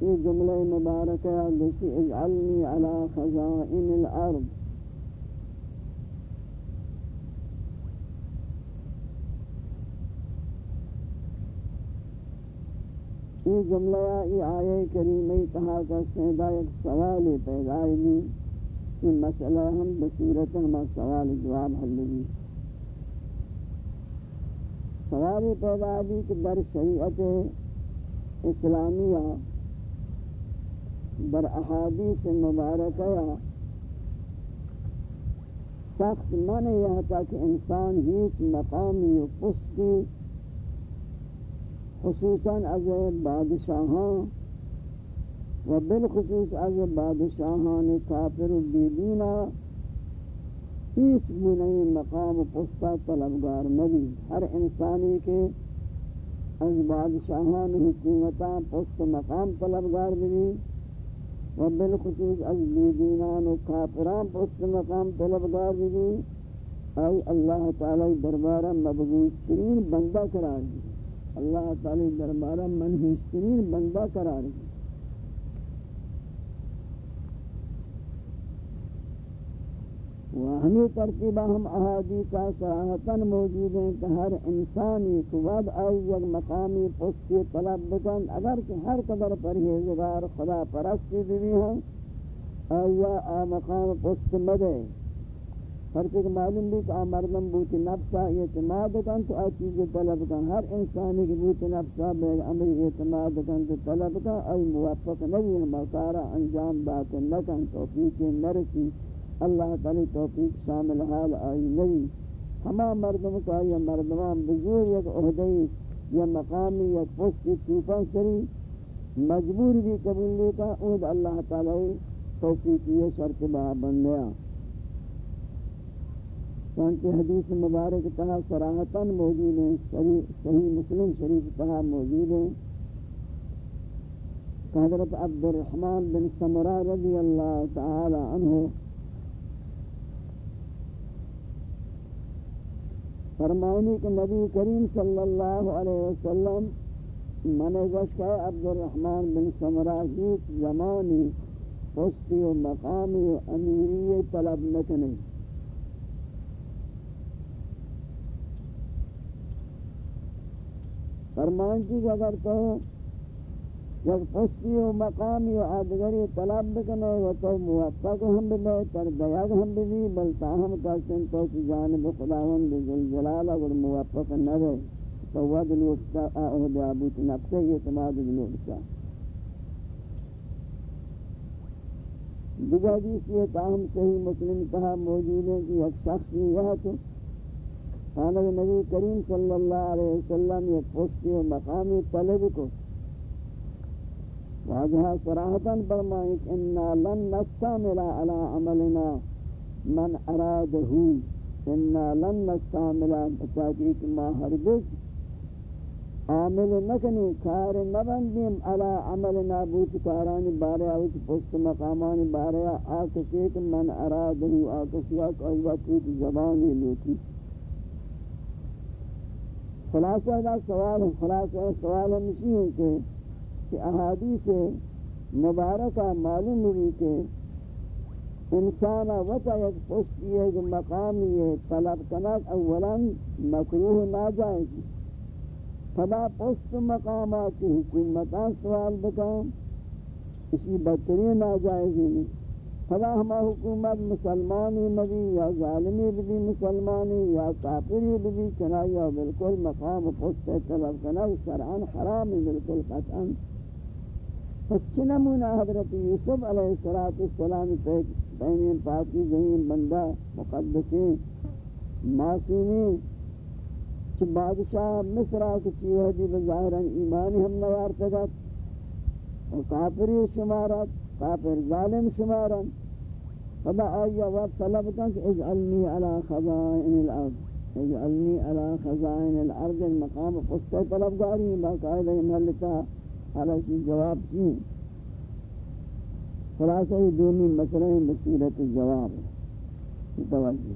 یہ جملہ مبارکہ گوشتی اجعلنی علی خزائن الارض۔ یہ جملہ یہ آیے کریمی کہا کہ سیدہ ایک سوال پیدا ہوئی یہ مسئلہ ہم بصورت ہم سوال جواب حل ہوئی سوال پیدا ہوئی کہ در شریعت اسلامیہ در احادیث مبارکہ سخت من یہ تھا کہ انسان ہیچ مقامی و پستی، خصوصاً از بادشاہاں و بالخصوص از بادشاہان کافر و بیدینا اس بنائی مقام پستہ طلبگار نبی ہر انسانی کے از بادشاہان حکومتاں پست مقام طلبگار بھی و بالخصوص از بیدینان و کافران پست مقام طلبگار بھی ای اللہ تعالی دربارہ مبغوث ترین بندہ قرار دی اللہ تعالی دربارہ منحوس بندہ قرار دی و ہمیں ترتیبہ ہم احادیثہ صراحتاً موجود ہیں کہ ہر انسانی کو ود آئی مقامی پستی طلب بکن اگرچہ ہر قدر پرہیزگار خدا پرستی بھی ہیں آیا آ مقام پست مدے۔ ہر تک معلوم بھی کہ مردم بوت نفسا اعتماد کن تو آ چیز طلب کن ہر انسانی کی بوت نفسا بے امر اعتماد کن تو طلب کن ای موفق نبی ہم کارا انجام بات نکن توفیق نرسی۔ اللہ تعالی توفیق شامل حال آئی نبی ہما مردم کا یہ مردمان بزور یک عہدی یا مقامی یا پست توپن سری مجبور بھی قبول لیتا اود اللہ تعالی توفیق یہ شرط با بندیاں چانچہ حدیث مبارک تہا سراحتاً موجود ہیں، صحیح مسلم شریف تہا موجود ہیں۔ حضرت عبد الرحمن بن سمرہ رضی اللہ تعالی عنہ فرمائنی کہ نبی کریم صلی اللہ علیہ وسلم من گوش کہ عبد الرحمن بن سمرہ ہیچ زمانی، پستی و مقامی و امیری طلب نکنے فرمان کی اگر تو یک پستی و مقامی و آدگری طلب بکنے و تو موفق ہم بھی تر دیاغ ہم بھی بلتا ہم کہتے تو کی جانب خداوند ذلجلال اگر موفق نہ رہے تو ود لوکتا اہد عبوت نفسے اعتماد لوکتا دیگر حدیث یہ تاہم صحیح مسلم کہا موجود ہے کہ ایک شخص یہ ہے تو خانہ نبی کریم صلی اللہ علیہ وسلم یہ پوستی و مقامی طلب کو واجہا صراحتاً فرمائیں کہ انا لن نستعمل على عملنا من ارادہو انا لن نستعمل تاکیق ما ہرگز عامل نکنی، کار نبندیم علی عملنا بوت کارانی بارے آوچ پوست مقامانی بارے آکسی کہ من ارادہو آکسی آکسی آکسی زبانی لوٹی. خلاصہ دا سوال ہے خلاصہ سوال ہمشی ہے کہ کہ احادیث مبارکہ معلوم ہوئی کہ انسان وطا یک پستی ہے کہ مقامی ہے، طلب کنک اولا مکروح ناجائز فلا پست مقامات حکومتان سوال بکام اسی بدترین ناجائز نہیں فلا ہما حکومت مسلمانی مبی یا ظالمی بھی مسلمانی، یا کافری بھی چنائی بالکل مقام پست طلب کنا شرعان حرام، بالکل قطعا۔ پس چنمونا حضرت یوسف علیہ السلام بینین پاکی زہین بندہ مقدسی معصومی چھ بادشاہ مصرہ کچی وحدی جی، بظاہران ایمانی ہم نوار تگت و کافری شمارت کافر ظالم شمارن فدا آیا وقت طلب کن کہ اجعلنی علی خزائن الارض، اجعلنی علی خزائن الارض المقام قصہ طلبگاری، باقاعدہ محلتا حالتی جواب کی خلاصہ یہ دومی مسئلہ بصیرت الجواب ہے۔ توجہ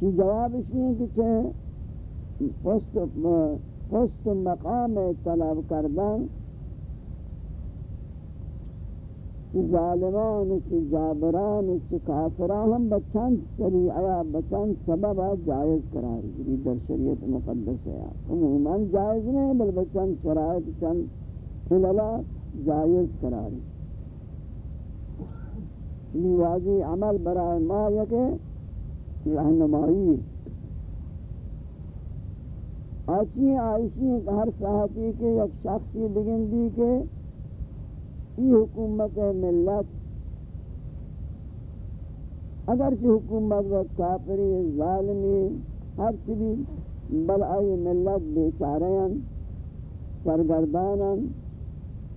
شی جواب اس اسی کہ چھے پست مقام طلب کردن چی ظالمان چی جابران چی کافران ہم بچان سری آیا بچان سبب جائز قرار گری در شریعت مقدس ہے۔ عموماً جائز نہیں بل بچان شرائط، چند حلالہ جائز قراری واضح عمل برائے ما یکے رہنمائی۔ آچی آئیشی ہر صحابی کے، ایک شخصی بگن دی کہ یہ حکومت ملت۔ اگرچہ حکومت و کافری ظالمی ہر چیزی بل آئی ملت بیچارین سرگردانن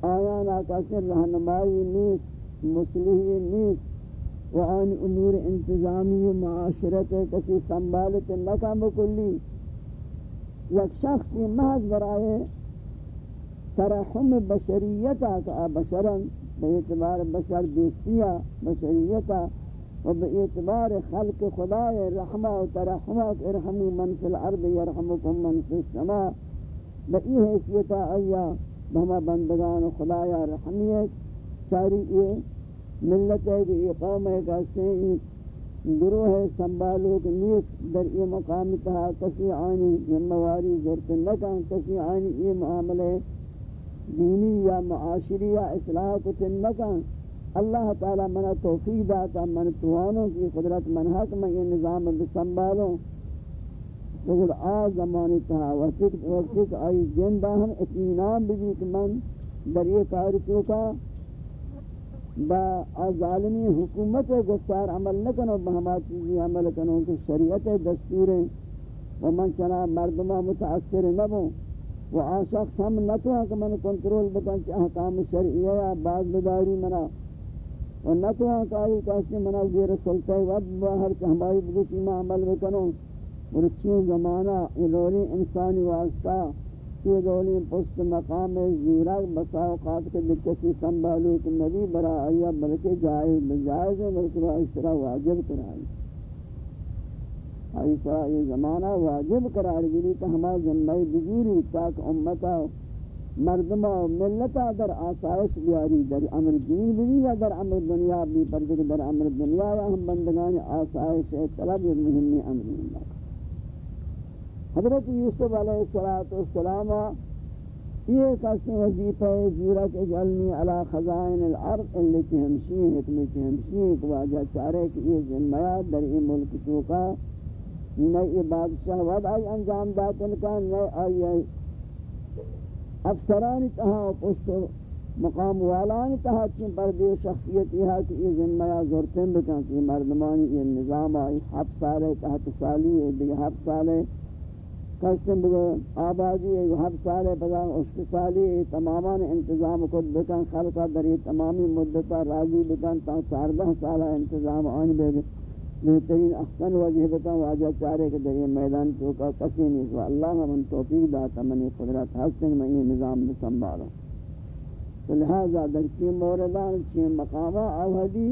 آیان آقا رہنمائی نیست مسلحی نیست، و آن امور انتظامی و معاشرت کسی سنبالت نکم بکلی یک شخصی محض برائے ترحم بشریتا کا بشرا بے اعتبار بشر دوستیا بشریتا، و بے اعتبار خلق خدا رحمہ و ترحمہ ارحمو من فی الارض یرحمکم من فی السماء بئی حیثیتا آیا بہما بندگان خدایا رحمیت ساری یہ ملت ہے کہ یہ قوم ہے کہتے ہیں گروہ ہے سنبھالو کہ نیس در یہ مقام تہا کسی آنی ذمہواری ضرورت نکن، کسی آنی یہ معاملے دینی یا معاشری یا اصلاح کچھ نکن اللہ تعالی منہ توفیق داتا من توانوں کی قدرت من حق میں یہ نظام بسنبھالوں لیکن آ زمانی تہا وقت وقت آئی جندہ ہم اتمینان بھی کہ من در یہ کار کا با ظالمی حکومت گفتار عمل نہ کنو بہما چیزی عمل کنو کہ شریعت دستور و من چنا مردمہ متاثر نبو و آشخص ہم نتوہ کہ من کنٹرول بکن چی احکام شرعیہ یا بعض بداری منا. و نتوہ کہ آئی کاسی منا زیر سلطہ ود باہر کہ ہماری بگوشی ما عمل بکنو اور چین زمانہ یہ انسانی واسطہ، یہ دولی پست مقام زیرک بسا اوقات کے دکسی سنبھالو کہ نبی برا آیا بلکہ جائز بجائز ہے، بلکہ اس طرح واجب کرائی. آئی یہ زمانہ واجب قرار گری کہ ہمارا ذمہ بزوری تاک امتا مردمہ و ملتا در آسائش بیاری، در امر دین بھی یا در امر دنیا بھی پردک در امر دنیا یا ہم بندگان آسائش طلب مہمی امر اللہ حضرت یوسف علیہ السلام یہ قسم وظیفہ زیرت اجعلنی علی خزائن الارض اللي تہمشی حکمت تہمشی ایک واجہ چارے کہ یہ ذمہ در این ملک چوکا نئی بادشاہ ود آئی انجام داتن کا نئی آئی افسران تہا پست مقام والان تہا چین پر دیو شخصیت کہ یہ ذمہ زورتن بکن کہ مردمانی، یہ نظام آئی حب سالے تحت سالی ہے دیگه حب سالے قسم بگو آبادی ایک ہر سال پدا اس کے سالی تمامان انتظام خود بکن، خلقہ در یہ تمامی مدتا راضی بکن تا چاردہ سالہ انتظام آن بے بہترین احسن وجہ بکن واجہ چارے کے در میدان چوکا کسی نہیں سو اللہ من توفیق داتا منی قدرت حسن میں یہ نظام بسنبارا لہذا در چین موردان، چین مقامہ آوہدی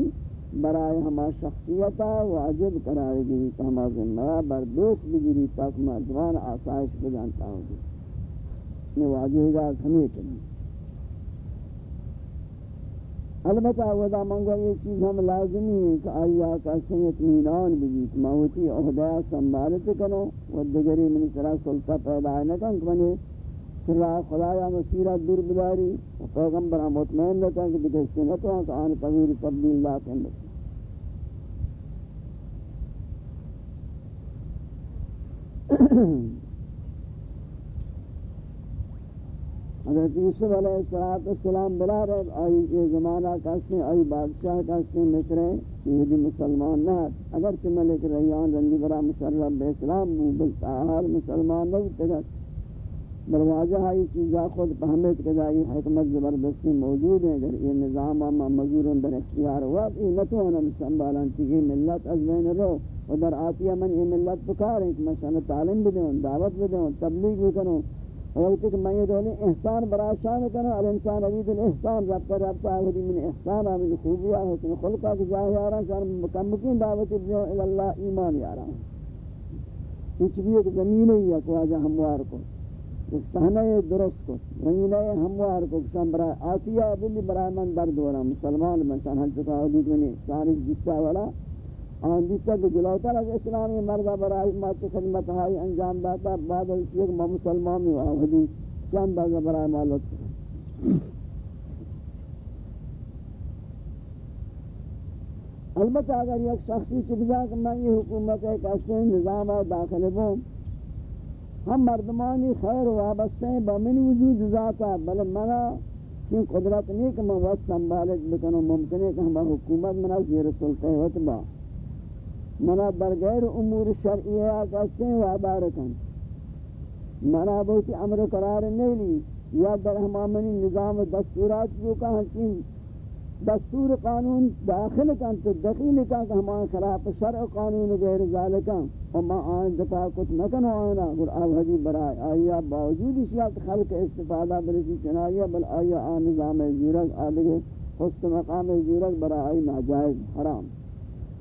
برائے ہما شخصیتا واجب قرار گیری کہ ہما ذمہ بردوش بگیری تاک مردمان آسائش بجانتا ہوگی یہ واجب گا ہمیں کریں البتہ ودا منگو یہ چیز ہم لازمی ہے کہ آیا کا سنیت مینان بگیت موتی عہدہ سنبھالت کنو و دگری من طرح سلطہ پیدا ہے نکن کہ منی سرہ خدایا مسیرہ دور بداری و پیغمبرہ مطمئن رکھا کہ بکر بدہ سنتوں کہ آن تغییر تبدیل لا کرنے حضرت یوسف علیہ السلام بلا رہے آئی، یہ زمانہ کسی آئی، بادشاہ کسی مصر ہے، یہودی مسلمان نہ اگرچہ ملک ریان رنگی برا مشرف بے اسلام بو بلتاہر مسلمان نہ تگر دروازہ آئی چیزا خود پہمت کے دائی حکمت زبردستی موجود ہیں اگر یہ نظام اما مزور در اختیار ہوا، یہ نتوانا مسنبالان چیزی ملت از بین رو۔ و در آتیہ من یہ ملت پکاریں کہ میں شان تعلیم بھی دوں دعوت بھی دوں تبلیغ بھی کروں۔ وقت کہ میں یہ دولی احسان برا شان کروں الانسان عبید الاحسان ربتا ربتا آہدی من احسان آمین خوبی آہدی خلقہ کی جاہی آرہا شان مکمکین دعوت ابنیو الاللہ ایمان آرہا کچھ بھی ایک زمین ہی ہے کو آجا ہموار کو ایک سہنہ درست کو زمینہ ہموار کو کسان برای آسیہ بلی برای من در دورا مسلمان من، شان حل چکا ہو دیکھ منی ساری جسا والا. آن دیتا کہ جلوتر از اسلامی مردہ برای ماچ خدمت ہائی انجام داتا، بعد از اسی ایک مسلمان میں آہدی چند باز برای مالت کرا البتہ اگر یک شخصی چکزا کہ میں یہ حکومت ہے کہ نظام داخل بوں ہم مردمانی خیر وابستہ ہیں بمن وجود ذاتا بل منا چین قدرت نہیں کہ میں وقت سنبھالت بکنو ممکن ہے کہ ہم حکومت منا زیر سلطہ ہوت منا برغیر امور شرعیہ کہتے ہیں وابارکن منا بہتی امر قرار نہیں لی یا در ہمامنی نظام دستورات جو کہاں چین دستور قانون داخل کن تو دخیل کن کہ ہمان خلاف شرع قانون غیر ذالکا وما آن دفاع کت نکن آنا گر آب حدی برای آیا باوجود اشیاء خلق استفادہ برسی چنائیہ، بل آیا آن نظام زیرک آدھگے حسن مقام زیرک برای ناجائز، حرام.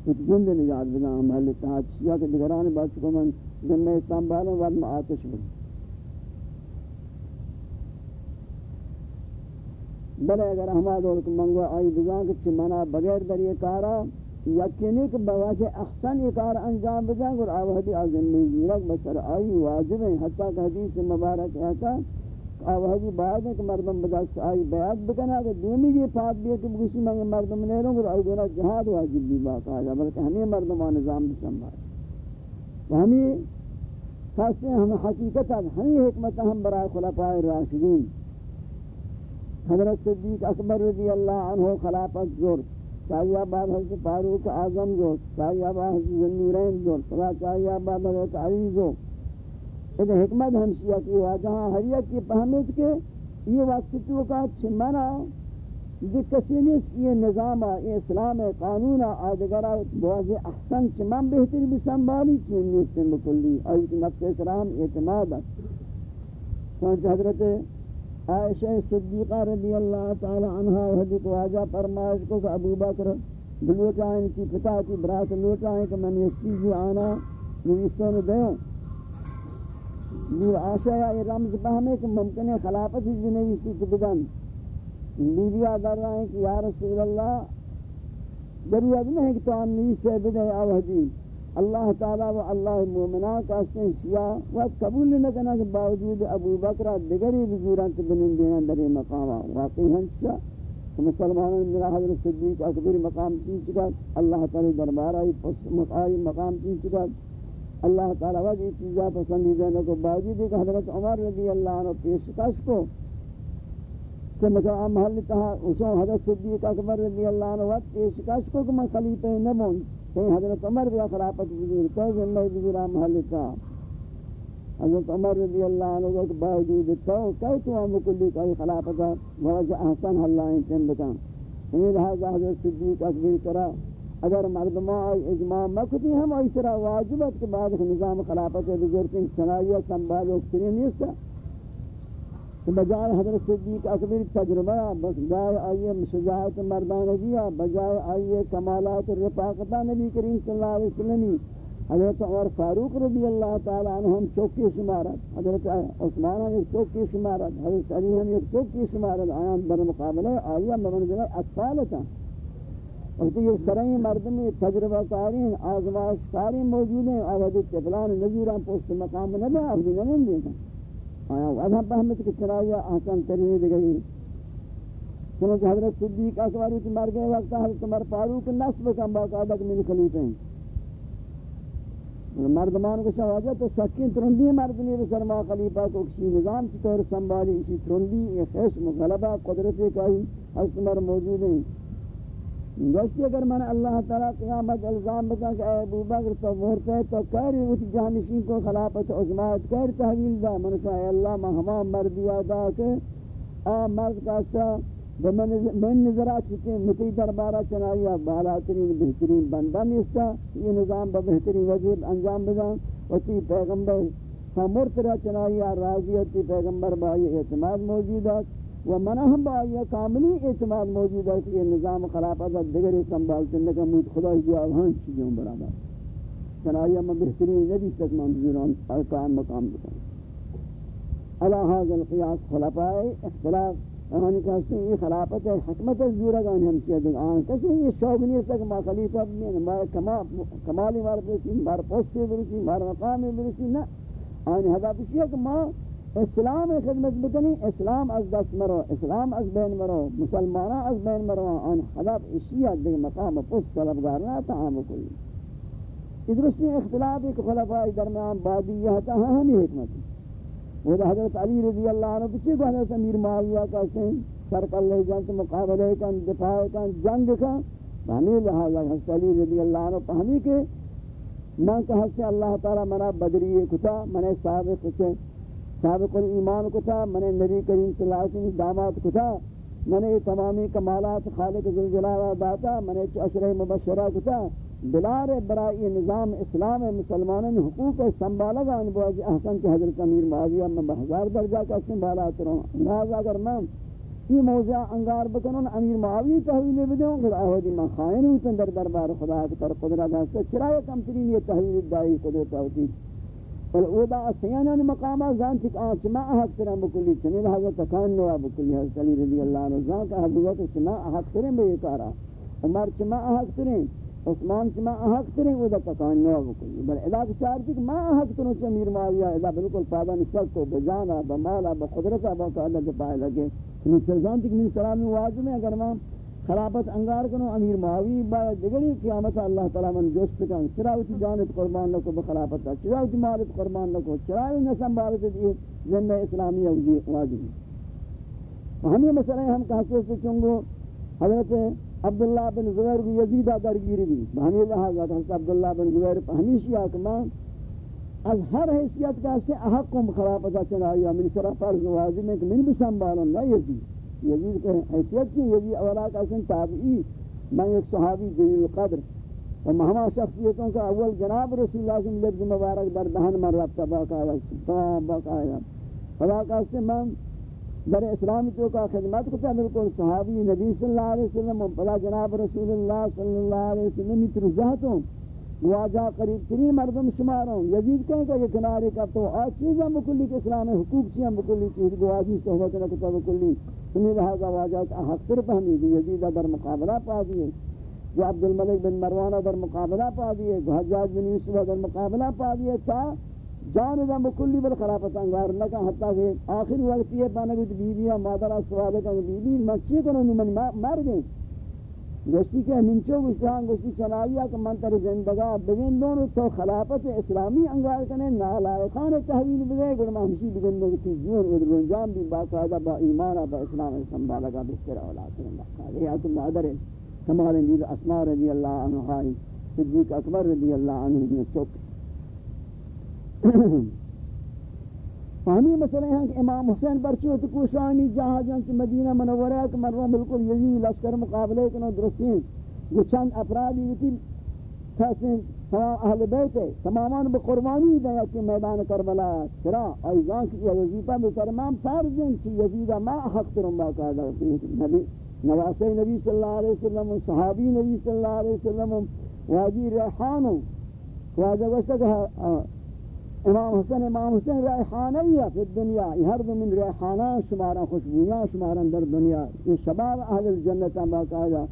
کچھ گند نجات بنا محل اتحاد شیعہ کے دگران بات کو من جنہ سنبھالوں بعد میں آتش بنا بلے اگر ہما دور کو منگو آئی بزان کہ منا بغیر در یہ کارا، یقینی کہ بواجہ احسن یہ کار انجام بزان اور آوہدی آزم میں زیرک بسر آئی واجب ہیں حتیٰ کہ حدیث مبارک ہے کہ آوہدی باید ہے کہ مردم بدست آئی بیعت بکنا کہ دومی یہ پاک بھی ہے کہ بگوشی منگے مردم نہیں رہوں اور آئی دونا جہاد واجب بھی باقا ہے بلکہ ہمیں مردمان نظام بسن بسنبھائے ہمیں خاصے ہم حقیقت ہمیں حکمت ہم برای خلفاء راشدین۔ حضرت صدیق اکبر رضی اللہ عنہ خلافت زور چاہیے بعد حضرت فاروق اعظم زور چاہیے بعد حضرت ذنورین زور چاہیے بعد حضرت علی زور یہ حکمت ہمشیہ کی ہوا جہاں ہر یک کی فہمت کے یہ وقت تو کا چھمنا یہ کسی نیست یہ نظام یہ اسلام قانون آدگرہ بواز احسن چمن بہتر بھی بسنبالی چین نیستن بکلی آیت نفس اسلام اعتماد ہے۔ حضرت عائشہ صدیقہ رضی اللہ تعالی عنہ و حدیث واجہ فرمائش کو کہ ابو بکر بلوٹائیں کی پتا کی برات لوٹائیں، کہ میں یہ چیزی آنا نویسوں دیوں یہ عائشہ یہ رمز بہمے کہ ممکن ہے خلافت ہی نویسی کی بدن۔ لیبیا در رہا ہے کہ یا رسول اللہ ضرورت نہیں ہے کہ تو ہم نہیں نویسے بدے آوہدی اللہ تعالی و اللہ مومنان کا سن شیعہ و قبول نہ کرنا کہ باوجود ابو بکر دیگری بزرگان کے بنین دینا در مقام واقعی ہنچا کہ مسلمانوں نے حضرت صدیق اکبر مقام چین چکا۔ اللہ تعالی دربار آئی مقامی مقام چین چکا۔ اللہ تعالی و یہ چیزیں پسندیدہ نہ کو باوجود کہ حضرت عمر رضی اللہ عنہ پیشکش کو کہ مثلا محل تہا اسوں حضرت صدیق اکبر رضی اللہ عنہ وقت پیشکش کو کہ میں خلیفہ نہ بن کہیں حضرت عمر بھی خلافت بزرگ تو ذمہ بزرگ محل کا حضرت عمر رضی اللہ عنہ کے باوجود تو کہ تو ہم کلی کا خلافت وجہ احسن اللہ ان بکان یہ لہذا حضرت صدیق اکبر کرا۔ اگر مردماء اجماع مکتی ہم اس طرح واجبت کے بعد نظام خلافت بزرگ چنائیہ سنبھال اکترین نہیں بجائے حضرت صدیق اکبر تجربہ، بس جائے آئیے شجاعت مردانگی، بجائے آئیے کمالات رفاقتہ نبی کریم صلی اللہ علیہ وسلم، حضرت عمر فاروق رضی اللہ تعالی عنہ ہم چوکی شمارت حضرت عثمان ہم ایک چوکی شمارت حضرت علی ہم ایک چوکی شمارت آیان بر مقابلہ آئیے بمنزلہ اطفالتا وقتی یہ سرعی مردمی تجربہ کارین آزماش کارین موجود ہیں اور حضرت طفلان نظیران پوست مقام نبی آفدی نمین دیتا آیا وضع فهمت کہ چرائیہ آسان ترینی دیگئی چنانچہ حضرت صدیق اکبر کی مر گئے وقت حضرت عمر فاروق نصب کم باقاعدہ کہ میری خلیفہ ہیں مردمان کو شواجہ تو سکین ترندی مردنی بسر ما خلیفہ کو کسی نظام کی طور سنبھالی اسی ترندی یہ خیش مغلبہ قدرت کائی حضرت عمر موجود ہیں گوشتی اگر من اللہ تعالیٰ قیامت الزام بکا کہ اے ابو بکر تو مہرتا ہے، تو کہری اتی جانشین کو خلافت عظمات کہر تحویل دا۔ من کہا، اے اللہ ما ہما مردی آدھا کہ آ مرد کاستا من نظرہ چکے متی دربارہ چنائیا بالا ترین بہترین بندہ نیستا۔ یہ نظام با بہترین وجہ انجام بدا۔ وتی پیغمبر ہمورت سمرترہ چنائیا راضیتی پیغمبر با یہ اعتماد موجود ہے۔ و من ہم با یہ کاملی اعتماد موجود ہے کہ یہ نظام خلافت دیگر سنبھالتے ہیں کہ موت خدا ہی جو برابر چنائی اما بہترین نبی تک منظوران قائم مقام بکن علا حاضر القیاس خلفاء اختلاف. یعنی کہتے ہیں یہ خلافت ہے حکمت زورگان ہم سے دیکھ آن کسی یہ شوق نہیں تک ما خلیفہ بنین ہمارا کمالی مار برسی ہمارا پوستی برسی ہمارا مقامی برسی نا آن حدا بسی ہے کہ ما اسلام خدمت بکنی، اسلام از دست مرو، اسلام از بین مرو مسلمانہ از بین مرو، آن حدب اشیاء دیکھ مقام پوست طلبگارنا تعام کلی ادرستی اختلاف ایک خلفاء درمیان بادیہ تا ہمی حکمت وہ حضرت علی رضی اللہ عنہ پچھے کو حضرت امیر معاویہ کہتے ہیں سرکل لے جانت مقابلے کن، دفاع کن، جنگ کن. ہمیں لہذا حضرت علی رضی اللہ عنہ پہمی کے من کہا سے اللہ تعالی منا بدری کتا، منے سابق کچھے سابق الایمان کتا منے نبی کریم صلی اللہ علیہ وسلم دامات کتا منے تمامی کمالات خالق ذوالجلال داتا منے اشرہ مبشرہ کتا، بلار برائی نظام اسلام مسلمانوں حقوق سنبھالا گا انبواج احسن کے حضرت امیر معاویہ میں بہزار درجہ کا سنبھالا تروں لہذا اگر میں یہ موضوع انگار بکنن، امیر معاویہ تحویل بدوں پھر آہودی میں خائن ہوئی در دربار خدا کی طرف قدرت ہے چرائے کم ترین یہ تحویل دائی قدرت ہوتی اور او دا سیانان مقامہ زان تک آن چما احق ترین بکلی، چنین حضرت تکان نوا بکلی، حضرت علی رضی اللہ عنہ، زان کا حضرت چما احق ترین بے کارا عمر چما احق ترین عثمان چما احق ترین او دا تکان نوا بکلی. بل ادا کی چارتی کہ ما احق ترین چا میر معاویہ، ادا بالکل پادا نشک کو بجانا بمالا بقدرتا باقا اللہ کے پائے لگے نسل زان تک من سلامی واجب ہے، اگر میں خلافت انگار کنو، امیر معاوی با دیگری قیامت اللہ تعالی من جست کن. چرا اوتی جانت قربان لکو بخلافت چرا اوتی مالت قربان لکو چرا اوتی نسم بارت دی زندہ اسلامی واجبی ہمیں مسئلہ ہم کہتے ہیں چونگو حضرت عبداللہ بن زبیر کو یزیدہ درگیری دی. ہمیں لہذا حضرت عبداللہ بن زبیر ہمیشہ اکمان از ہر حیثیت کا سے احق کو خلافت چنائی من سرا فرض واجب ہے کہ من بسنبالن نہ یزید. یزید کے حیثیت کی یزید اولا کا سن تابعی، میں ایک صحابی جلیل قدر اور مہما شخصیتوں کا اول جناب رسول اللہ صلی اللہ علیہ وسلم مبارک در دہن من رفتا باقا باقا خدا کا سے میں در اسلامی تو کا خدمت کو تھا بالکل صحابی نبی صلی اللہ علیہ وسلم بلا جناب رسول اللہ صلی اللہ علیہ وسلم متر ذاتوں واجہ قریب ترین مردم شماروں یزید کہیں کہ یہ کنارے کا تو آج چیزیں مکلی کے اسلام حقوق چیزیں مکلی چیز گوازی صحبت نہ نکتا مکلی سنی لہذا واجہ کا حق پر پہنی دی۔ یزید در مقابلہ پا دیئے۔ جو عبد الملک بن مروانہ در مقابلہ پا دیئے۔ جو حجاج بن یوسف در مقابلہ پا دیئے تا جان دا مکلی بل خلافت انگار نہ نکا حتی کہ آخری وقت یہ پانا کہ بیبیاں مادرہ سوالے کا بیبی من چی کنوں من مر گئیں گوشتی کہ منچو گوشتان گوشتی چنائیہ کہ من تر زندگا بگن دونو تو خلافت اسلامی انگار کنے نالائقان تحویل بگے گوڑ میں ہمشی بگن دونو کی جون ادر رنجام بھی باقاعدہ با ایمان با اسلام سنبالا گا بستر اولاد کرن یہ آتو مادر کمال اندید اسماء رضی اللہ عنہ ہائی صدیق اکبر رضی اللہ عنہ نے چک فہمی مسئلہ ہیں کہ امام حسین برچو تو کوشانی جہاں جہاں چی مدینہ منورہ ہے کہ مرہ بالکل یزی لشکر مقابلے کنو درستین وہ چند افرادی ہوتی تحسین تمام اہل بیت ہے تمامان بقربانی دیا کہ میدان کربلا چرا؟ ایزان کی وظیفہ بسرمان فرزن چی یزیدہ ما حق ترم باقاعدہ نبی نواسی نبی صلی اللہ علیہ وسلم، صحابی نبی صلی اللہ علیہ وسلم، واجی ریحانو واجہ وشتہ کہ امام حسن امام حسن ریحانیہ فی الدنیا. یہ ہر دو من ریحانہ شمارا خوشبویاں شمارا در دنیا. یہ شباب اہل الجنت باقاعدہ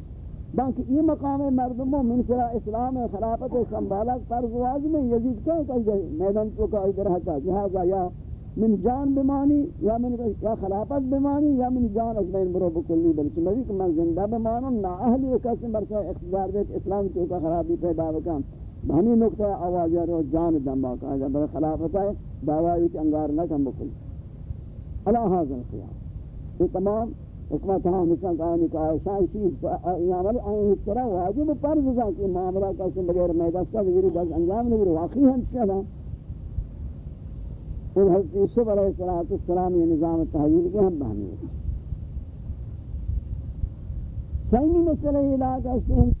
بانکہ یہ مقام مردموں من سرا اسلام خلافت سنبھالا فرض واجب میں یزید کہیں کہ میدان تو کا ادھر ہتا لہذا یا من جان بمانی، یا من یا خلافت بمانی، یا من جان از بین برو بکلی. بلکہ مزید کہ من زندہ بمانم، نا اہلی کسی مرسا اقتدار دیت اسلام تو کا خرابی پیدا بکام ہمیں نقطہ آواز رو جان دم باقا ہے۔ خلافت ہے دعوی کہ انگار نہ کم بکل۔ اللہ حاضر قیام۔ یہ تمام حکمت ہاں مثلا کہانی کہ آئیشان چیز عمل آئین اس طرح واجب فرض ہے کہ معاملہ کا سے بغیر میدستا وغیری بس انجام نہیں رہا واقعی ہم چلا ان حضرت یوسف علیہ السلام یہ نظام تحویل کے ہم بہنی ہیں۔ سیمی مسئلہ علاقہ سے